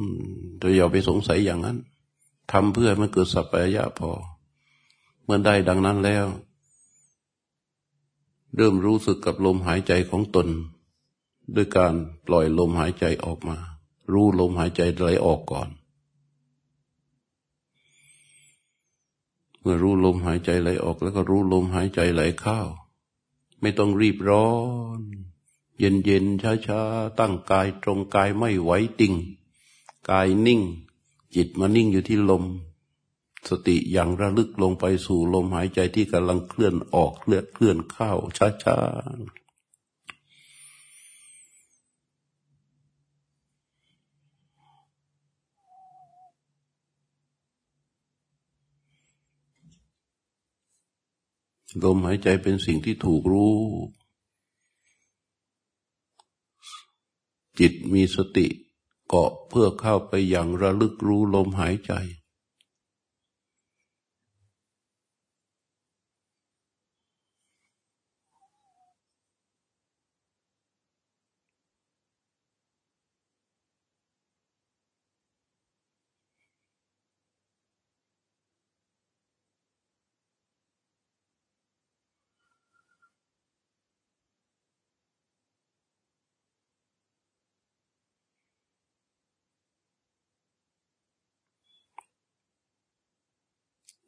จะอย่าไปสงสัยอย่างนั้นทำเพื่อมันเกิดสัพพยะพอ เมื่อได้ดังนั้นแล้ว เริ่มรู้สึกกับลมหายใจของตน ด้วยการปล่อยลมหายใจออกมา รู้ลมหายใจไหลออกก่อน เมื่อรู้ลมหายใจไหลออก แล้วก็รู้ลมหายใจไหลเข้า ไม่ต้องรีบร้อน เย็นเย็นช้าช้าตั้งกายตรงกายไม่ไหวติ่ง กายนิ่ง จิตมานิ่งอยู่ที่ลม สติอย่างระลึกลงไปสู่ลมหายใจที่กำลังเคลื่อนออกเคลื่อนเคลื่อนเข้าช้าๆ ลมหายใจเป็นสิ่งที่ถูกรู้ จิตมีสติเกาะเพื่อเข้าไปอย่างระลึกรู้ลมหายใจ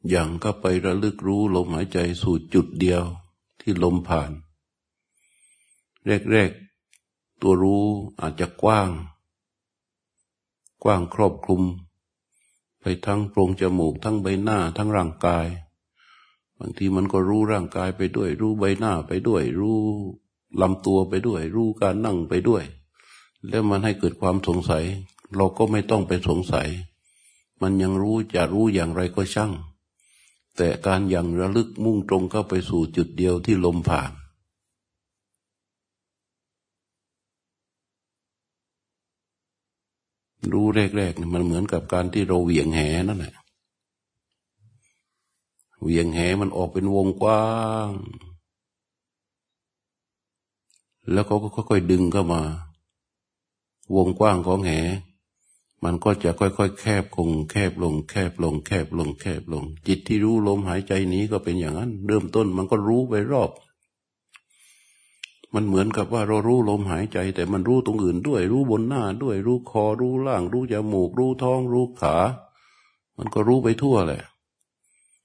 อย่างก็ไประลึกรู้ลมหายใจสู่จุดเดียวที่ลมผ่าน แรกๆ ตัวรู้อาจจะกว้าง กว้างครอบคลุม ไปทั้งโพรงจมูกทั้งใบหน้าทั้งร่างกาย บางทีมันก็รู้ร่างกายไปด้วย รู้ใบหน้าไปด้วย รู้ลำตัวไปด้วย รู้การนั่งไปด้วย แล้วมันให้เกิดความสงสัย เราก็ไม่ต้องไปสงสัย มันยังรู้จะรู้อย่างไรก็ช่าง แต่การอย่างระลึกมุ่งตรงเข้าไปสู่จุดเดียวที่ลมผ่าน รู้แรกๆนี่มันเหมือนกับการที่เราเหวี่ยงแหนั่นแหละเหวี่ยงแหมันออกเป็นวงกว้าง แล้วเขาก็ค่อยๆดึงเข้ามาวงกว้างของแห มันก็จะค่อยๆ แคบคงแคบลง แคบลง แคบลง แคบลง จิตที่รู้ลมหายใจนี้ก็เป็นอย่างนั้น เริ่มต้นมันก็รู้ไปรอบ มันเหมือนกับว่าเรารู้ลมหายใจ แต่มันรู้ตรงอื่นด้วย รู้บนหน้าด้วย รู้คอ รู้ล่าง รู้จมูก รู้ท้อง รู้ขา มันก็รู้ไปทั่วแหละ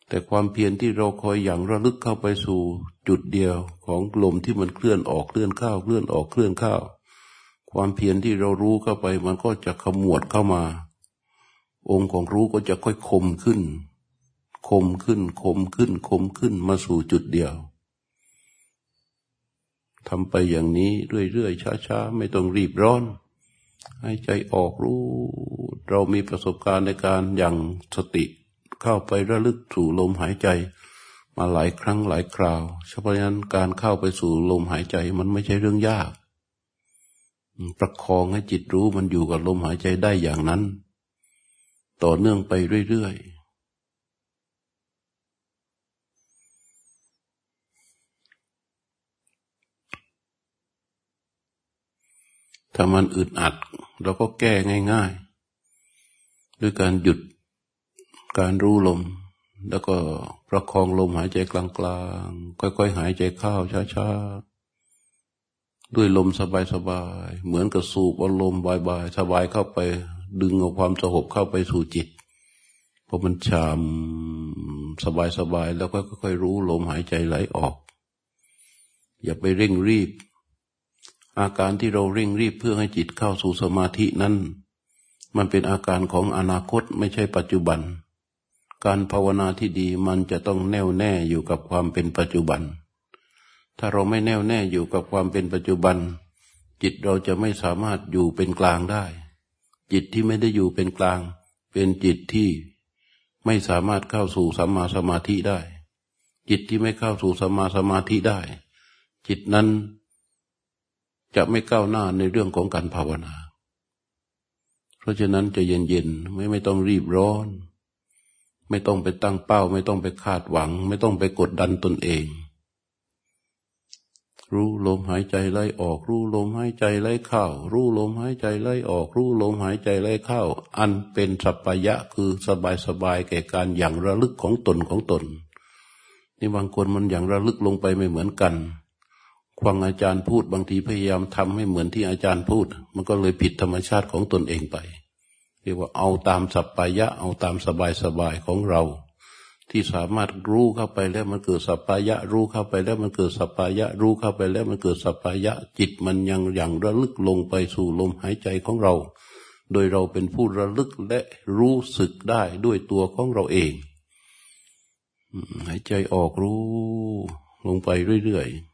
แต่ความเพียรที่เราคอยอย่างระลึกเข้าไปสู่จุดเดียวของลมที่มันเคลื่อนออกเคลื่อนเข้าเคลื่อนออกเคลื่อนเข้า ความเพียรที่เรารู้เข้าไป มันก็จะขมวดเข้ามา องค์ของรู้ก็จะค่อยคมขึ้น คมขึ้น คมขึ้น คมขึ้นมาสู่จุดเดียวทำไปอย่างนี้เรื่อยๆช้าๆ ไม่ต้องรีบร้อน ให้ใจออกรู้ เรามีประสบการณ์ในการอย่างสติเข้าไประลึกสู่ลมหายใจ มาหลายครั้งหลายคราวเฉพาะนั้นการเข้าไปสู่ลมหายใจมันไม่ใช่เรื่องยาก ประคองให้จิตรู้มันอยู่กับลมหายใจได้อย่างนั้น ต่อเนื่องไปเรื่อยๆ ถ้ามันอึดอัด เราก็แก้ง่ายๆ ด้วยการหยุดการรู้ลม แล้วก็ประคองลมหายใจกลางๆ ค่อยๆ หายใจเข้าช้าๆ ด้วยลมสบายๆเหมือนกับสูบอารมณ์บายๆสบายเข้าไป ดึงเอาความสงบเข้าไปสู่จิตพอมันชามสบายๆแล้วก็ค่อยๆรู้ลมหายใจไหลออก อย่าไปเร่งรีบ อาการที่เราเร่งรีบเพื่อให้จิตเข้าสู่สมาธินั้น มันเป็นอาการของอนาคตไม่ใช่ปัจจุบัน การภาวนาที่ดีมันจะต้องแน่วแน่อยู่กับความเป็นปัจจุบัน ถ้าเราไม่แน่วแน่อยู่กับความเป็นปัจจุบัน จิตเราจะไม่สามารถอยู่เป็นกลางได้ จิตที่ไม่ได้อยู่เป็นกลาง เป็นจิตที่ไม่สามารถเข้าสู่สัมมาสมาธิได้ จิตที่ไม่เข้าสู่สัมมาสมาธิได้ จิตนั้นจะไม่ก้าวหน้าในเรื่องของการภาวนา เพราะฉะนั้นจะเย็นๆไม่ไม่ต้องรีบร้อน ไม่ต้องไปตั้งเป้า ไม่ต้องไปคาดหวัง ไม่ต้องไปกดดันตนเอง รู้ลมหายใจไล่ออก รู้ลมหายใจไล่เข้า รู้ลมหายใจไล่ออก รู้ลมหายใจไล่เข้า อันเป็นสัพยะคือสบายสบายแก่การอย่างระลึกของตนของตน นี่บางคนมันอย่างระลึกลงไปไม่เหมือนกันฟังอาจารย์พูดบางทีพยายามทำให้เหมือนที่อาจารย์พูด มันก็เลยผิดธรรมชาติของตนเองไป เรียกว่าเอาตามสัพพายะเอาตามสบายสบายของเรา ที่สามารถรู้เข้าไปแล้วมันเกิดสัพพายะรู้เข้าไปแล้วมันเกิดสัพพายะรู้เข้าไปแล้วมันเกิดสัพพายะจิตมันยังอย่างระลึกลงไปสู่ลมหายใจของเรา โดยเราเป็นผู้ระลึกและรู้สึกได้ด้วยตัวของเราเอง หายใจออกรู้ลงไปเรื่อยๆ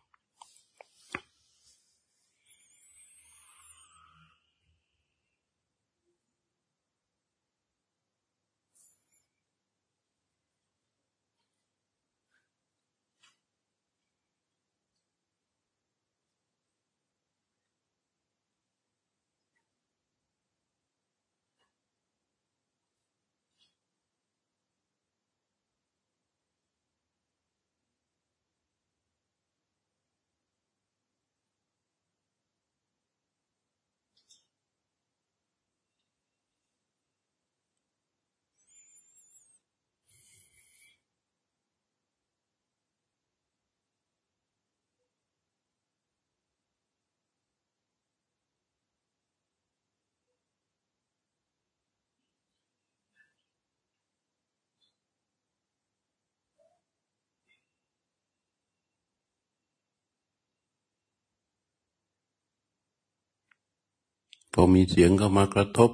พอมีเสียงเข้ามากระทบ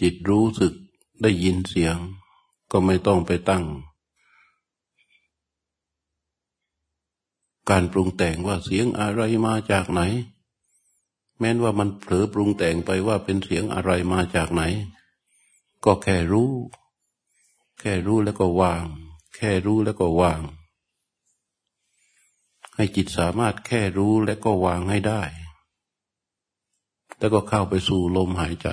จิตรู้สึกได้ยินเสียง ก็ไม่ต้องไปตั้ง การปรุงแต่งว่าเสียงอะไรมาจากไหน แม้นว่ามันเผลอปรุงแต่งไปว่าเป็นเสียงอะไรมาจากไหน ก็แค่รู้ แค่รู้แล้วก็วาง แค่รู้แล้วก็วาง ให้จิตสามารถแค่รู้และก็วางให้ได้ แล้วก็เข้าไปสู่ลมหายใจ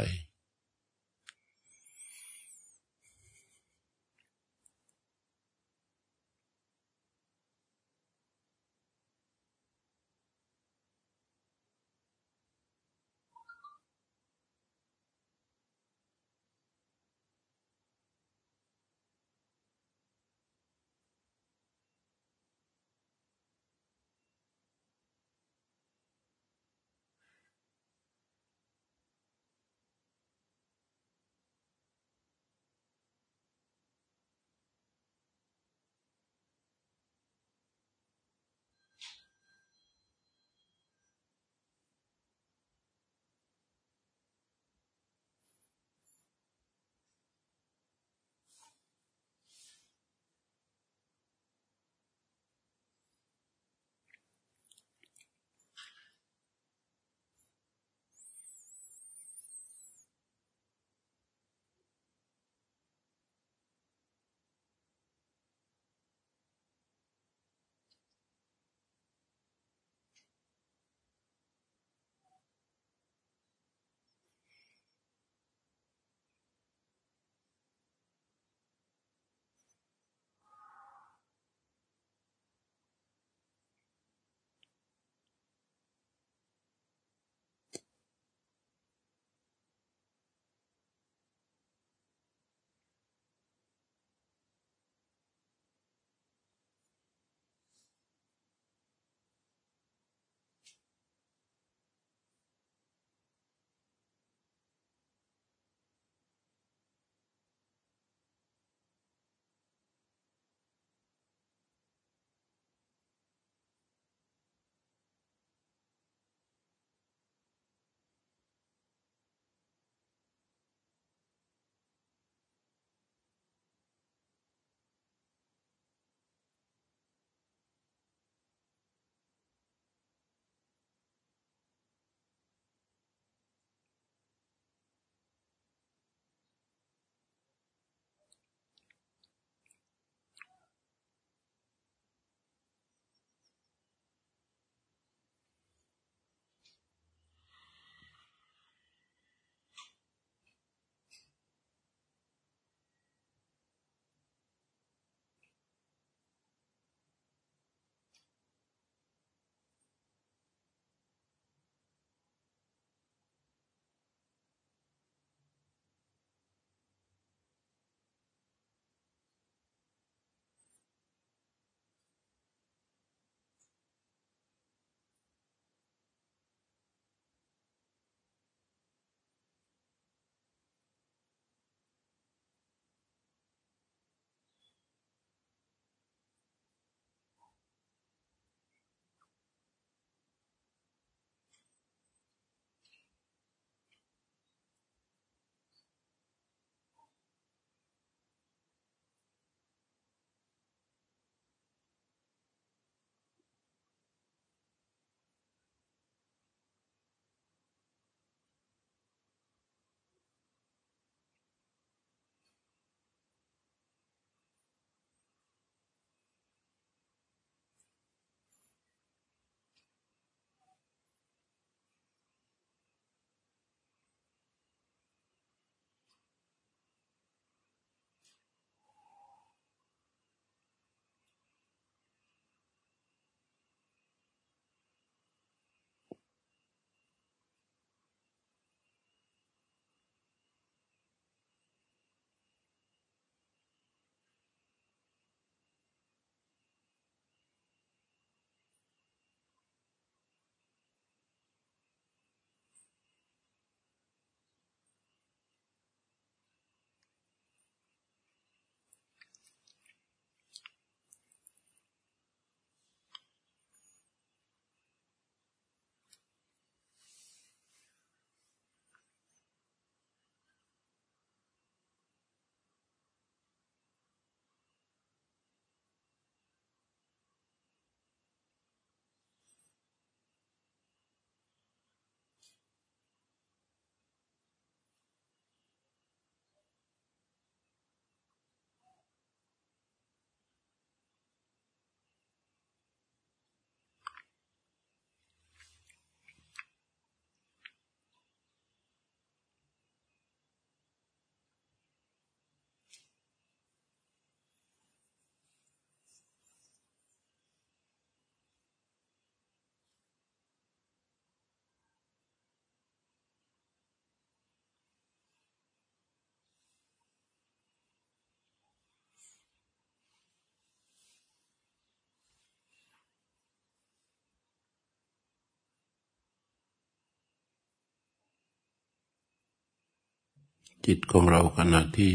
จิตของเราขณะที่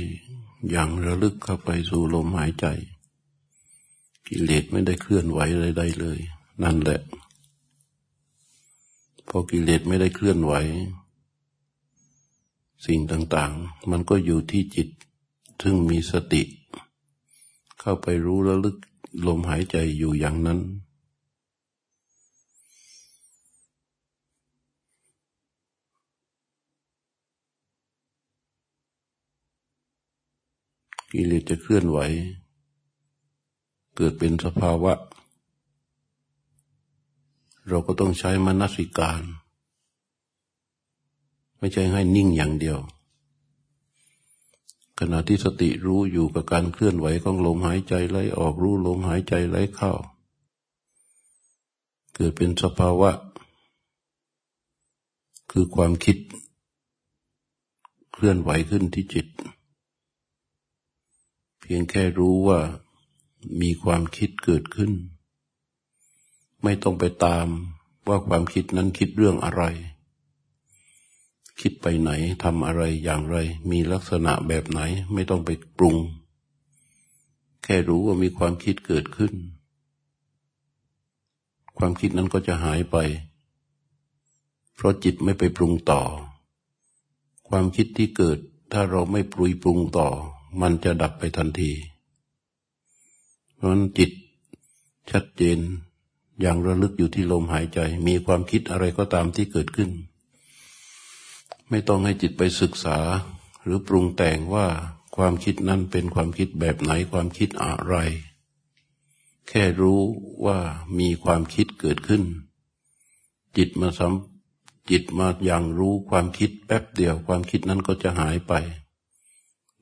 ยังระลึกเข้าไปสู่ลมหายใจ กิเลสไม่ได้เคลื่อนไหวใดๆเลย นั่นแหละ พอกิเลสไม่ได้เคลื่อนไหว สิ่งต่างๆ มันก็อยู่ที่จิต ซึ่งมีสติ เข้าไปรู้ระลึกลมหายใจอยู่อย่างนั้น กิเลสจะเคลื่อนไหว เกิดเป็นสภาวะ เราก็ต้องใช้มนสิการ ไม่ใช่ให้นิ่งอย่างเดียว ขณะที่สติรู้อยู่กับการเคลื่อนไหวของลมหายใจไหลออกรู้ลมหายใจไหลเข้า เกิดเป็นสภาวะ คือความคิด เคลื่อนไหวขึ้นที่จิต พียงแค่รู้ว่ามีความคิดเกิดขึ้น ไม่ต้องไปตามว่าความคิดนั้นคิดเรื่องอะไร คิดไปไหนทำอะไรอย่างไร มีลักษณะแบบไหนไม่ต้องไปปรุง แค่รู้ว่ามีความคิดเกิดขึ้น ความคิดนั้นก็จะหายไป เพราะจิตไม่ไปปรุงต่อ ความคิดที่เกิดถ้าเราไม่ปรุยปรุงต่อ มันจะดับไปทันที เพราะนั้นจิตชัดเจนอย่างระลึกอยู่ที่ลมหายใจ มีความคิดอะไรก็ตามที่เกิดขึ้น ไม่ต้องให้จิตไปศึกษาหรือปรุงแต่งว่าความคิดนั้นเป็นความคิดแบบไหนความคิดอะไร แค่รู้ว่ามีความคิดเกิดขึ้น จิตมาสัมจิตมาอย่างรู้ความคิดแป๊บเดียว ความคิดนั้นก็จะหายไป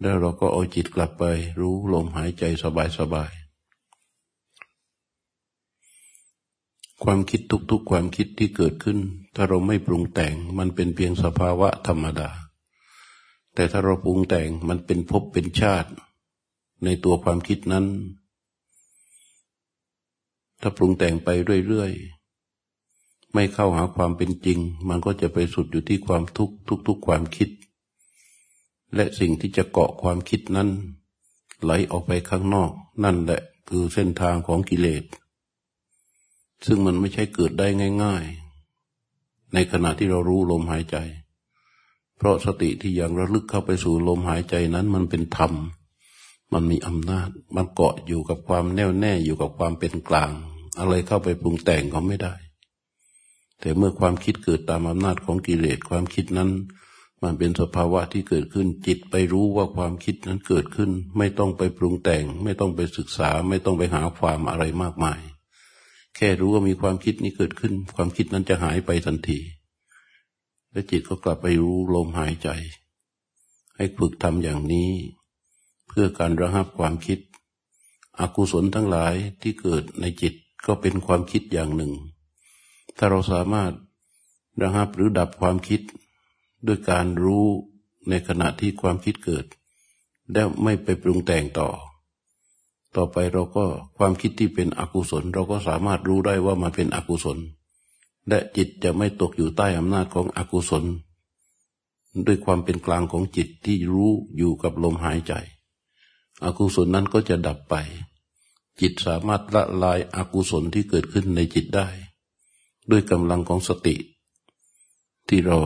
แล้วเราก็เอาจิตกลับไป รู้ลมหายใจสบายๆ ความคิดทุกๆ ความคิดที่เกิดขึ้น ถ้าเราไม่ปรุงแต่งมันเป็นเพียงสภาวะธรรมดา แต่ถ้าเราปรุงแต่งมันเป็นภพเป็นชาติ ในตัวความคิดนั้น ถ้าปรุงแต่งไปเรื่อยๆ ไม่เข้าหาความเป็นจริง มันก็จะไปสุดอยู่ที่ความทุกข์ทุกๆ ความคิด และสิ่งที่จะเกาะความคิดนั้น ไหลออกไปข้างนอก นั่นแหละคือเส้นทางของกิเลส ซึ่งมันไม่ใช่เกิดได้ง่าย ๆ ในขณะที่เรารู้ลมหายใจ เพราะสติที่ยังระลึกเข้าไปสู่ลมหายใจนั้นมันเป็นธรรม มันมีอำนาจ มันเกาะอยู่กับความแน่วแน่อยู่กับความเป็นกลาง อะไรเข้าไปปรุงแต่งก็ไม่ได้ แต่เมื่อความคิดเกิดตามอำนาจของกิเลสความคิดนั้น มันเป็นสภาวะที่เกิดขึ้น จิตไปรู้ว่าความคิดนั้นเกิดขึ้น ไม่ต้องไปปรุงแต่ง ไม่ต้องไปศึกษา ไม่ต้องไปหาความอะไรมากมาย แค่รู้ว่ามีความคิดนี้เกิดขึ้น ความคิดนั้นจะหายไปทันที และจิตก็กลับไปรู้ลมหายใจ ให้ฝึกทำอย่างนี้ เพื่อการระหับความคิด อกุศลทั้งหลายที่เกิดในจิตก็เป็นความคิดอย่างหนึ่ง ถ้าเราสามารถระหับหรือดับความคิด ด้วยการรู้ในขณะที่ความคิดเกิด แล้วไม่ไปปรุงแต่งต่อ ต่อไปเราก็ความคิดที่เป็นอกุศล เราก็สามารถรู้ได้ว่ามันเป็นอกุศล และจิตจะไม่ตกอยู่ใต้อำนาจของอกุศล ด้วยความเป็นกลางของจิตที่รู้อยู่กับลมหายใจ อกุศลนั้นก็จะดับไป จิตสามารถละลายอากุศลที่เกิดขึ้นในจิตได้ ด้วยกำลังของสติ ที่เรา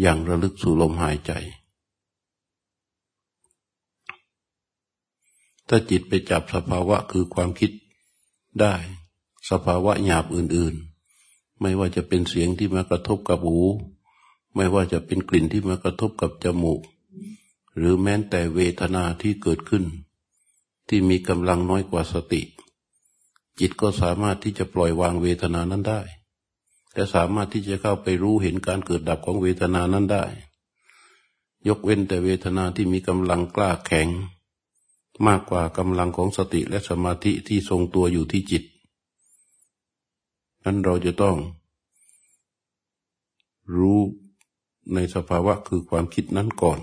อย่างระลึกสู่ลมหายใจ ถ้าจิตไปจับสภาวะคือความคิดได้ สภาวะหยาบอื่น ๆ ไม่ว่าจะเป็นเสียงที่มากระทบกับหู ไม่ว่าจะเป็นกลิ่นที่มากระทบกับจมูก หรือแม้แต่เวทนาที่เกิดขึ้น ที่มีกำลังน้อยกว่าสติ จิตก็สามารถที่จะปล่อยวางเวทนานั้นได้ และสามารถที่จะเข้าไปรู้เห็นการเกิดดับของเวทนานั้นได้ ยกเว้นแต่เวทนาที่มีกำลังกล้าแข็ง มากกว่ากำลังของสติและสมาธิที่ทรงตัวอยู่ที่จิต นั้นเราจะต้อง รู้ในสภาวะคือความคิดนั้นก่อน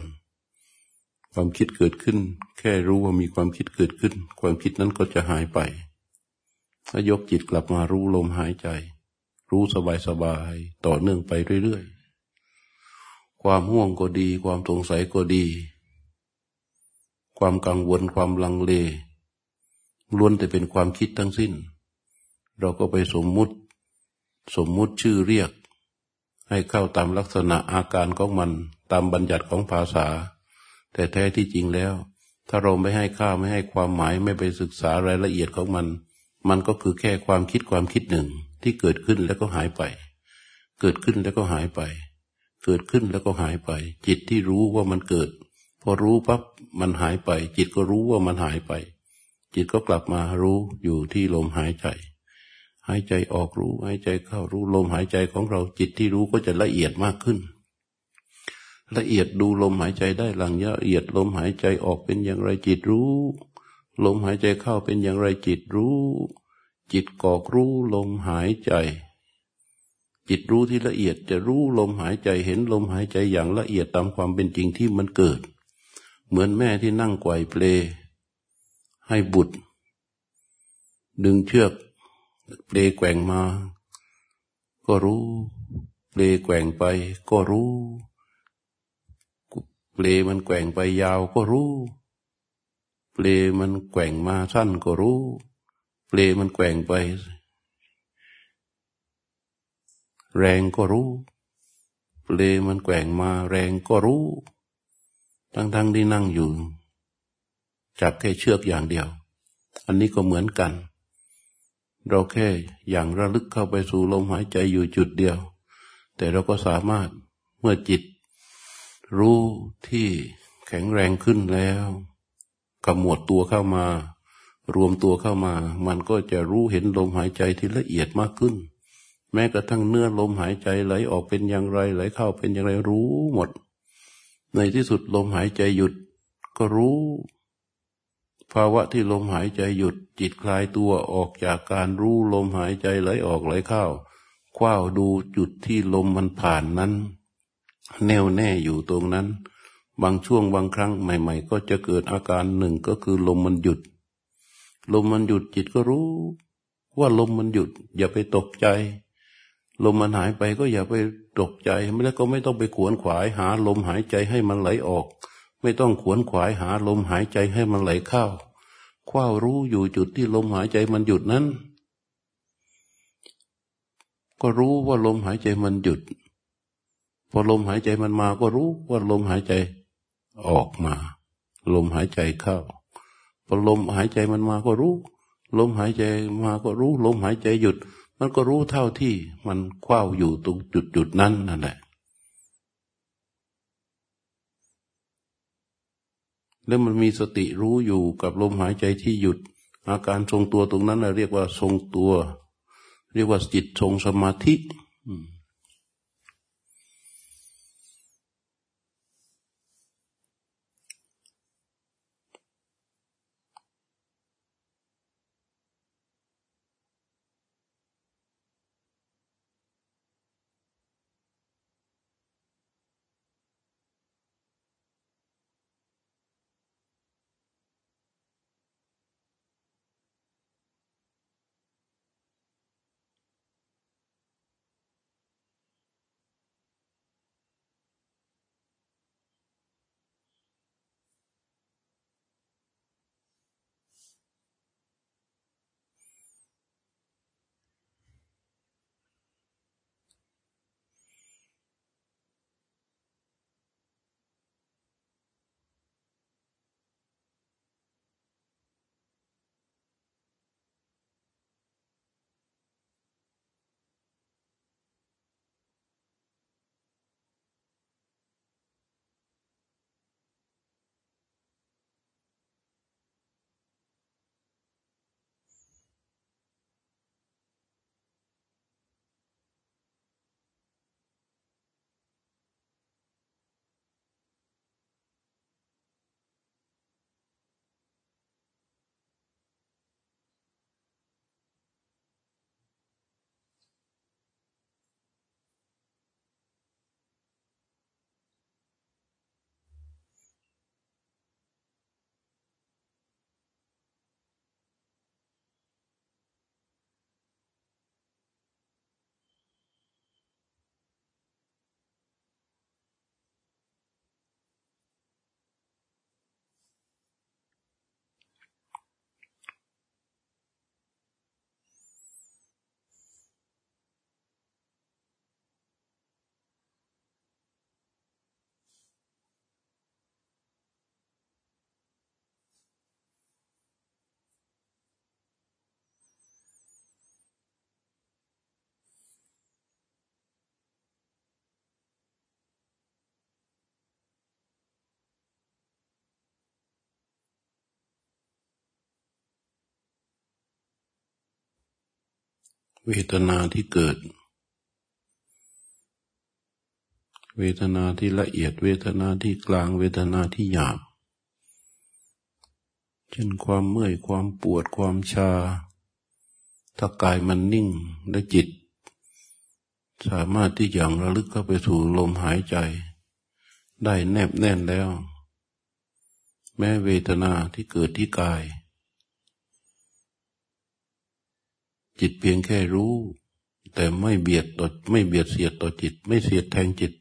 ความคิดเกิดขึ้น แค่รู้ว่ามีความคิดเกิดขึ้น ความคิดนั้นก็จะหายไป ถ้ายกจิตกลับมารู้ลมหายใจ รู้สบายสบายต่อเนื่องไปเรื่อยๆ ความห่วงก็ดี ความสงสัยก็ดี ความกังวลความลังเลล้วนแต่เป็นความคิดทั้งสิ้น เราก็ไปสมมุติ สมมุติชื่อเรียก ให้เข้าตามลักษณะอาการของมัน ตามบัญญัติของภาษา แต่แท้ที่จริงแล้ว ถ้าเราไม่ให้ค่าไม่ให้ความหมายไม่ไปศึกษารายละเอียดของมัน มันก็คือแค่ความคิดความคิดหนึ่ง ที่เกิดขึ้นแล้วก็หายไป เกิดขึ้นแล้วก็หายไป เกิดขึ้นแล้วก็หายไป จิตที่รู้ว่ามันเกิด พอรู้ปั๊บมันหายไป จิตก็รู้ว่ามันหายไป จิตก็กลับมารู้อยู่ที่ลมหายใจ หายใจออกรู้หายใจเข้ารู้ลมหายใจของเราจิตที่รู้ก็จะละเอียดมากขึ้นละเอียดดูลมหายใจได้หลังละเอียดลมหายใจออกเป็นอย่างไรจิตรู้ ลมหายใจเข้าเป็นอย่างไรจิตรู้ จิตกอกรู้ลมหายใจ จิตรู้ที่ละเอียดจะรู้ลมหายใจเห็นลมหายใจอย่างละเอียดตามความเป็นจริงที่มันเกิด เหมือนแม่ที่นั่งไกวเปล ให้บุตร ดึงเชือกเปลแกว่งมา ก็รู้เปลแกว่งไป ก็รู้เปลมันแกว่งไปยาวก็รู้ เปลมันแกว่งมาสั้นก็รู้ เปลมันแกว่งไป แรงก็รู้ เปลมันแกว่งมา แรงก็รู้ ทั้งๆที่นั่งอยู่ จับแค่เชือกอย่างเดียว อันนี้ก็เหมือนกัน เราแค่อย่างระลึกเข้าไปสู่ลมหายใจอยู่จุดเดียว แต่เราก็สามารถเมื่อจิต รู้ที่แข็งแรงขึ้นแล้วกำหมวดตัวเข้ามา รวมตัวเข้ามา มันก็จะรู้เห็นลมหายใจที่ละเอียดมากขึ้น แม้กระทั่งเนื้อลมหายใจไหลออกเป็นอย่างไร ไหลเข้าเป็นอย่างไรรู้หมด ในที่สุดลมหายใจหยุดก็รู้ ภาวะที่ลมหายใจหยุด จิตคลายตัวออกจากการรู้ลมหายใจไหลออกไหลเข้าคว้าดูจุดที่ลมมันผ่านนั้น แน่วแน่อยู่ตรงนั้น บางช่วงบางครั้งใหม่ ๆ ก็จะเกิดอาการหนึ่งก็คือลมมันหยุด ลมมันหยุดจิตก็รู้ ว่าลมมันหยุด อย่าไปตกใจ ลมมันหายไปก็อย่าไปตกใจไม่แล้วก็ไม่ต้องไปขวนขวายหา ลมหายใจให้มันไหลออก ไม่ต้องขวนขวายหาลมหายใจให้มันไหลเข้าคว้ารู้อยู่จุดที่ลมหายใจมันหยุดนั้น ก็รู้ว่าลมหายใจมันหยุด พอลมหายใจมันมาก็รู้ว่าลมหายใจออกมา ลมหายใจเข้า ลมหายใจมันมาก็รู้ ลมหายใจมาก็รู้ ลมหายใจหยุด มันก็รู้เท่าที่มันคว้าอยู่ตรงจุดจุดนั้นนั่นแหละ แล้วมันมีสติรู้อยู่กับลมหายใจที่หยุด อาการทรงตัวตรงนั้นเราเรียกว่าทรงตัว เรียกว่าจิตทรงสมาธิ เวทนาที่เกิด เวทนาที่ละเอียด เวทนาที่กลาง เวทนาที่หยาบ เช่นความเมื่อยความปวดความชา ถ้ากายมันนิ่งและจิต สามารถที่อย่างระลึกเข้าไปสู่ลมหายใจ ได้แนบแน่นแล้ว แม้เวทนาที่เกิดที่กาย จิตเพียงแค่รู้ แต่ไม่เบียดต่อไม่เบียดเสียดต่อจิต ไม่เสียดแทงจิต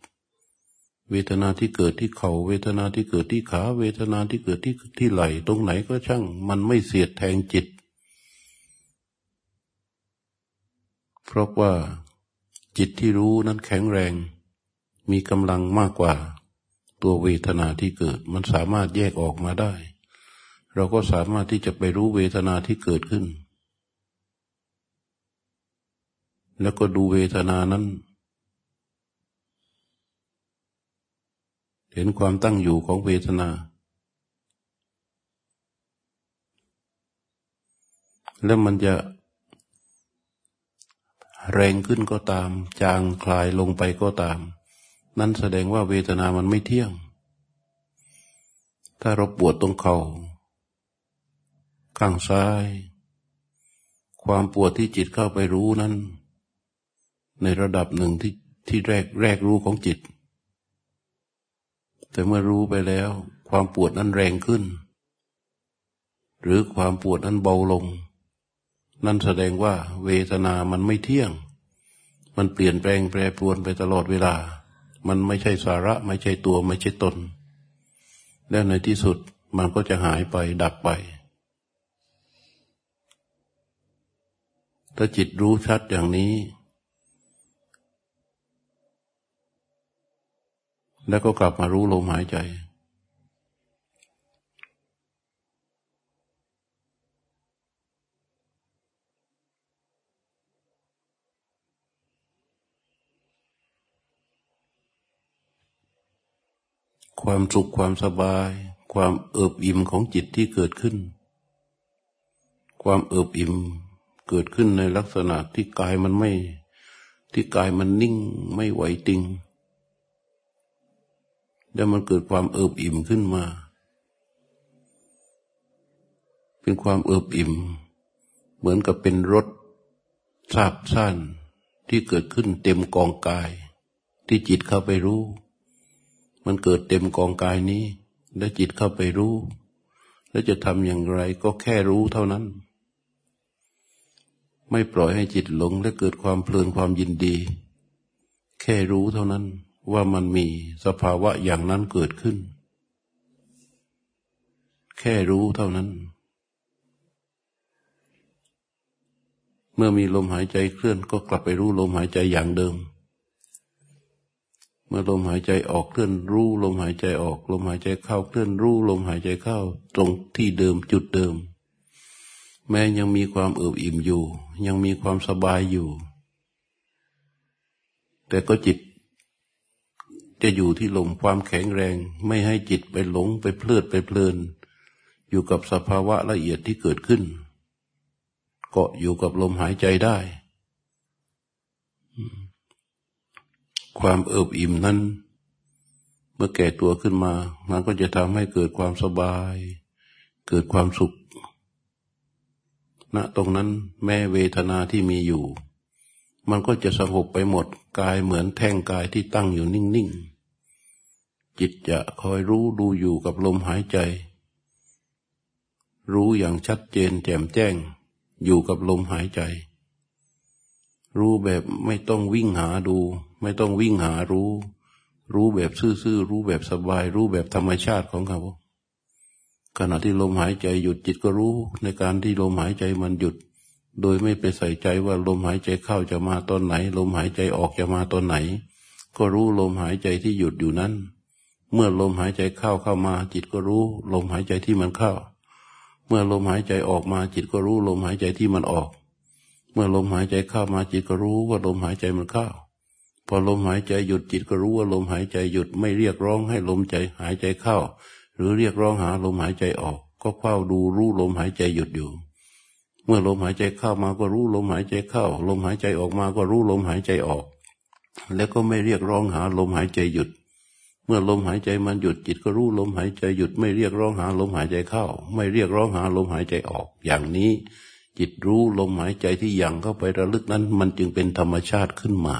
เวทนาที่เกิดที่เขา่าเวทนาที่เกิดที่ขา เวทนาที่เกิดที่ที่ไหล ตรงไหนก็ช่าง มันไม่เสียดแทงจิต เพราะว่าจิตที่รู้นั้นแข็งแรง มีกำลังมากกว่า ตัวเวทนาที่เกิด มันสามารถแยกออกมาได้ เราก็สามารถที่จะไปรู้เวทนาที่เกิดขึ้น แล้วก็ดูเวทนานั้น เห็นความตั้งอยู่ของเวทนา แล้วมันจะแรงขึ้นก็ตาม จางคลายลงไปก็ตาม นั่นแสดงว่าเวทนามันไม่เที่ยง ถ้าเราปวดตรงเขา่าข้างซ้าย ความปวดที่จิตเข้าไปรู้นั้น ในระดับหนึ่งที่ที่แรกแรกรู้ของจิต แต่เมื่อรู้ไปแล้ว ความปวดนั้นแรงขึ้น หรือความปวดนั้นเบาลง นั่นแสดงว่า เวทนามันไม่เที่ยง มันเปลี่ยนแปลงแปรปรวนไปตลอดเวลา มันไม่ใช่สาระ ไม่ใช่ตัวไม่ใช่ตน แล้วในที่สุดมันก็จะหายไปดับไป ถ้าจิตรู้ชัดอย่างนี้ แล้วก็กลับมารู้ลมหายใจ ความสุขความสบาย ความเอิบอิ่มของจิตที่เกิดขึ้น ความเอิบอิ่มเกิดขึ้นในลักษณะที่กายมันไม่ ที่กายมันนิ่งไม่ไหวติง แล้วมันเกิดความเอิบอิ่มขึ้นมา เป็นความเอิบอิ่ม เหมือนกับเป็นรถซาบซ่านที่เกิดขึ้นเต็มกองกาย ที่จิตเข้าไปรู้ มันเกิดเต็มกองกายนี้ และจิตเข้าไปรู้ แล้วจะทำอย่างไรก็แค่รู้เท่านั้น ไม่ปล่อยให้จิตหลงและเกิดความเพลินความยินดี แค่รู้เท่านั้น ว่ามันมีสภาวะอย่างนั้นเกิดขึ้น แค่รู้เท่านั้น เมื่อมีลมหายใจเคลื่อนก็กลับไปรู้ลมหายใจอย่างเดิม เมื่อลมหายใจออกเคลื่อนรู้ลมหายใจออก ลมหายใจเข้าเคลื่อนรู้ลมหายใจเข้า ตรงที่เดิมจุดเดิม แม้ยังมีความเอิบอิ่มอยู่ ยังมีความสบายอยู่ แต่ก็จิต จะอยู่ที่ลมความแข็งแรง ไม่ให้จิตไปหลงไปเพลิดไปเพลิน อยู่กับสภาวะละเอียดที่เกิดขึ้น เกาะอยู่กับลมหายใจได้ ความเอิบอิ่มนั้น เมื่อแก่ตัวขึ้นมา มันก็จะทำให้เกิดความสบาย เกิดความสุขณนะตรงนั้นแม้เวทนาที่มีอยู่มันก็จะสงบไปหมดกายเหมือนแท่งกายที่ตั้งอยู่นิ่ง ๆ จิตจะคอยรู้ดูอยู่กับลมหายใจ รู้อย่างชัดเจนแจ่มแจ้ง อยู่กับลมหายใจ รู้แบบไม่ต้องวิ่งหาดู ไม่ต้องวิ่งหารู้ รู้แบบซื่อๆรู้แบบสบาย รู้แบบธรรมชาติของเขาขณะที่ลมหายใจหยุดจิตก็รู้ในการที่ลมหายใจมันหยุด โดยไม่ไปใส่ใจว่าลมหายใจเข้าจะมาตอนไหน ลมหายใจออกจะมาตอนไหน ก็รู้ลมหายใจที่หยุดอยู่นั้น เมื่อลมหายใจเข้าเข้ามา จิตก็รู้ ลมหายใจที่มันเข้า เมื่อลมหายใจออกมา จิตก็รู้ ลมหายใจที่มันออก เมื่อลมหายใจเข้ามาจิตก็รู้ว่าลมหายใจมันเข้า พอลมหายใจหยุดจิตก็รู้ว่าลมหายใจหยุดไม่เรียกร้องให้ลมใจหายใจเข้า หรือเรียกร้องหาลมหายใจออก ก็เฝ้าดูรู้ลมหายใจหยุดอยู่ เมื่อลมหายใจเข้ามาก็รู้ลมหายใจเข้า ลมหายใจออกมาก็รู้ลมหายใจออก แล้วก็ไม่เรียกร้องหาลมหายใจหยุด มื่อลมหายใจมันหยุดจิตก็รู้ลมหายใจหยุดไม่เรียกร้องหาลมหายใจเข้า ไม่เรียกร้องหาลมหายใจออก อย่างนี้ จิตรู้ลมหายใจที่ยังเข้าไประลึกนั้น มันจึงเป็นธรรมชาติขึ้นมา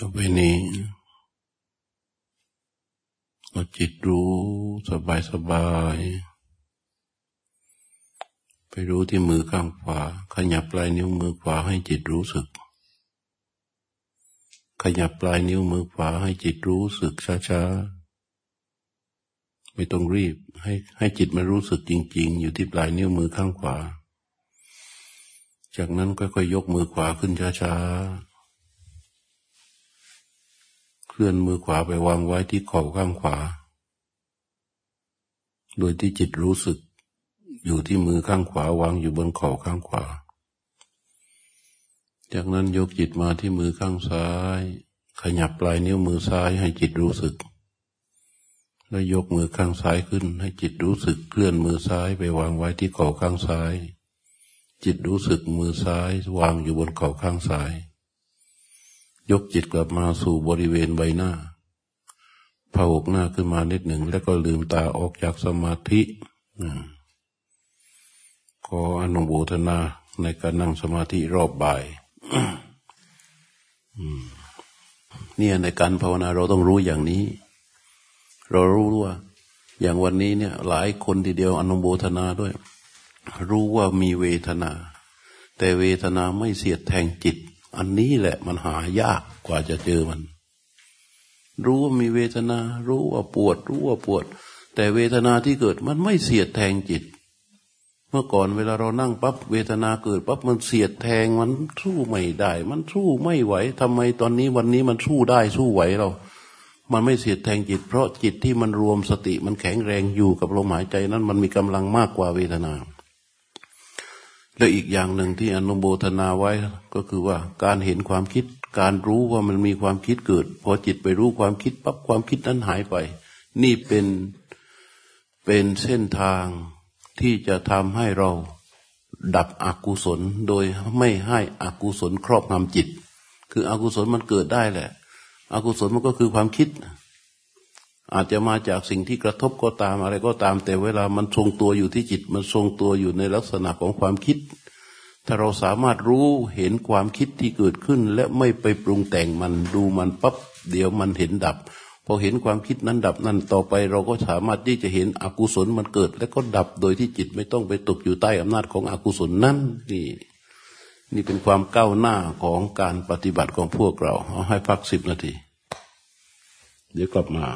ต่อไปนี้เอาจิตรู้สบายสบาย ไปรู้ที่มือข้างขวา ขยับปลายนิ้วมือขวาให้จิตรู้สึก ขยับปลายนิ้วมือขวาให้จิตรู้สึกช้าๆ ไม่ต้องรีบ ให้ให้จิตมารู้สึกจริง ๆ อยู่ที่ปลายนิ้วมือข้างขวา จากนั้นค่อยๆยกมือขวาขึ้นช้าๆ เคลื่อนมือขวาไปวางไว้ที่ขอบข้างขวา โดยที่จิตรู้สึกอยู่ที่มือข้างขวาวางอยู่บนขอบข้างขวา จากนั้นยกจิตมาที่มือข้างซ้าย ขยับปลายนิ้วมือซ้ายให้จิตรู้สึก แล้วยกมือข้างซ้ายขึ้น ให้จิตรู้สึกเคลื่อนมือซ้ายไปวางไว้ที่ขอบข้างซ้าย จิตรู้สึกมือซ้ายวางอยู่บนขอบข้างซ้าย ยกจิตกลับมาสู่บริเวณใบหน้าผอกหน้าขึ้นมานิดหนึ่ง แล้วก็ลืมตาออกจากสมาธิขออนุโมทนาในการนั่งสมาธิรอบบ่ายเนี่ยในการภาวนาเราต้องรู้อย่างนี้ เรารู้ว่า อย่างวันนี้เนี่ย หลายคนทีเดียวอนุโมทนาด้วย รู้ว่ามีเวทนา แต่เวทนาไม่เสียดแทงจิต อันนี้แหละมันหายากกว่าจะเจอมัน รู้ว่ามีเวทนา รู้ว่าปวด รู้ว่าปวด แต่เวทนาที่เกิดมันไม่เสียดแทงจิต เมื่อก่อนเวลาเรานั่งปั๊บเวทนาเกิดปั๊บมันเสียดแทงมันสู้ไม่ได้ มันสู้ไม่ไหวทำไมตอนนี้วันนี้มันสู้ได้สู้ไหวเรา มันไม่เสียดแทงจิต เพราะจิตที่มันรวมสติมันแข็งแรงอยู่กับลมหายใจนั้นมันมีกำลังมากกว่าเวทนา และอีกอย่างหนึ่งที่อนุโมทนาไว้ก็คือว่าการเห็นความคิด การรู้ว่ามันมีความคิดเกิด พอจิตไปรู้ความคิดปั๊บความคิดนั้นหายไป นี่เป็นเป็นเส้นทางที่จะทำให้เราดับอกุศลโดยไม่ให้อกุศลครอบงำจิต คืออกุศลมันเกิดได้แหละ อกุศลมันก็คือความคิด อาจจะมาจากสิ่งที่กระทบก็ตามอะไรก็ตาม แต่เวลามันทรงตัวอยู่ที่จิต มันทรงตัวอยู่ในลักษณะของความคิด ถ้าเราสามารถรู้เห็นความคิดที่เกิดขึ้น และไม่ไปปรุงแต่งมันดูมันปั๊บเดี๋ยวมันเห็นดับพอเห็นความคิดนั้นดับนั้นต่อไปเราก็สามารถที่จะเห็นอกุศลมันเกิด และก็ดับโดยที่จิตไม่ต้องไปตกอยู่ใต้อำนาจของอกุศลนั้นนี่นี่เป็นความก้าวหน้าของการปฏิบัติของพวกเราเอาให้พักสิบนาที เดี๋ยวกลับมา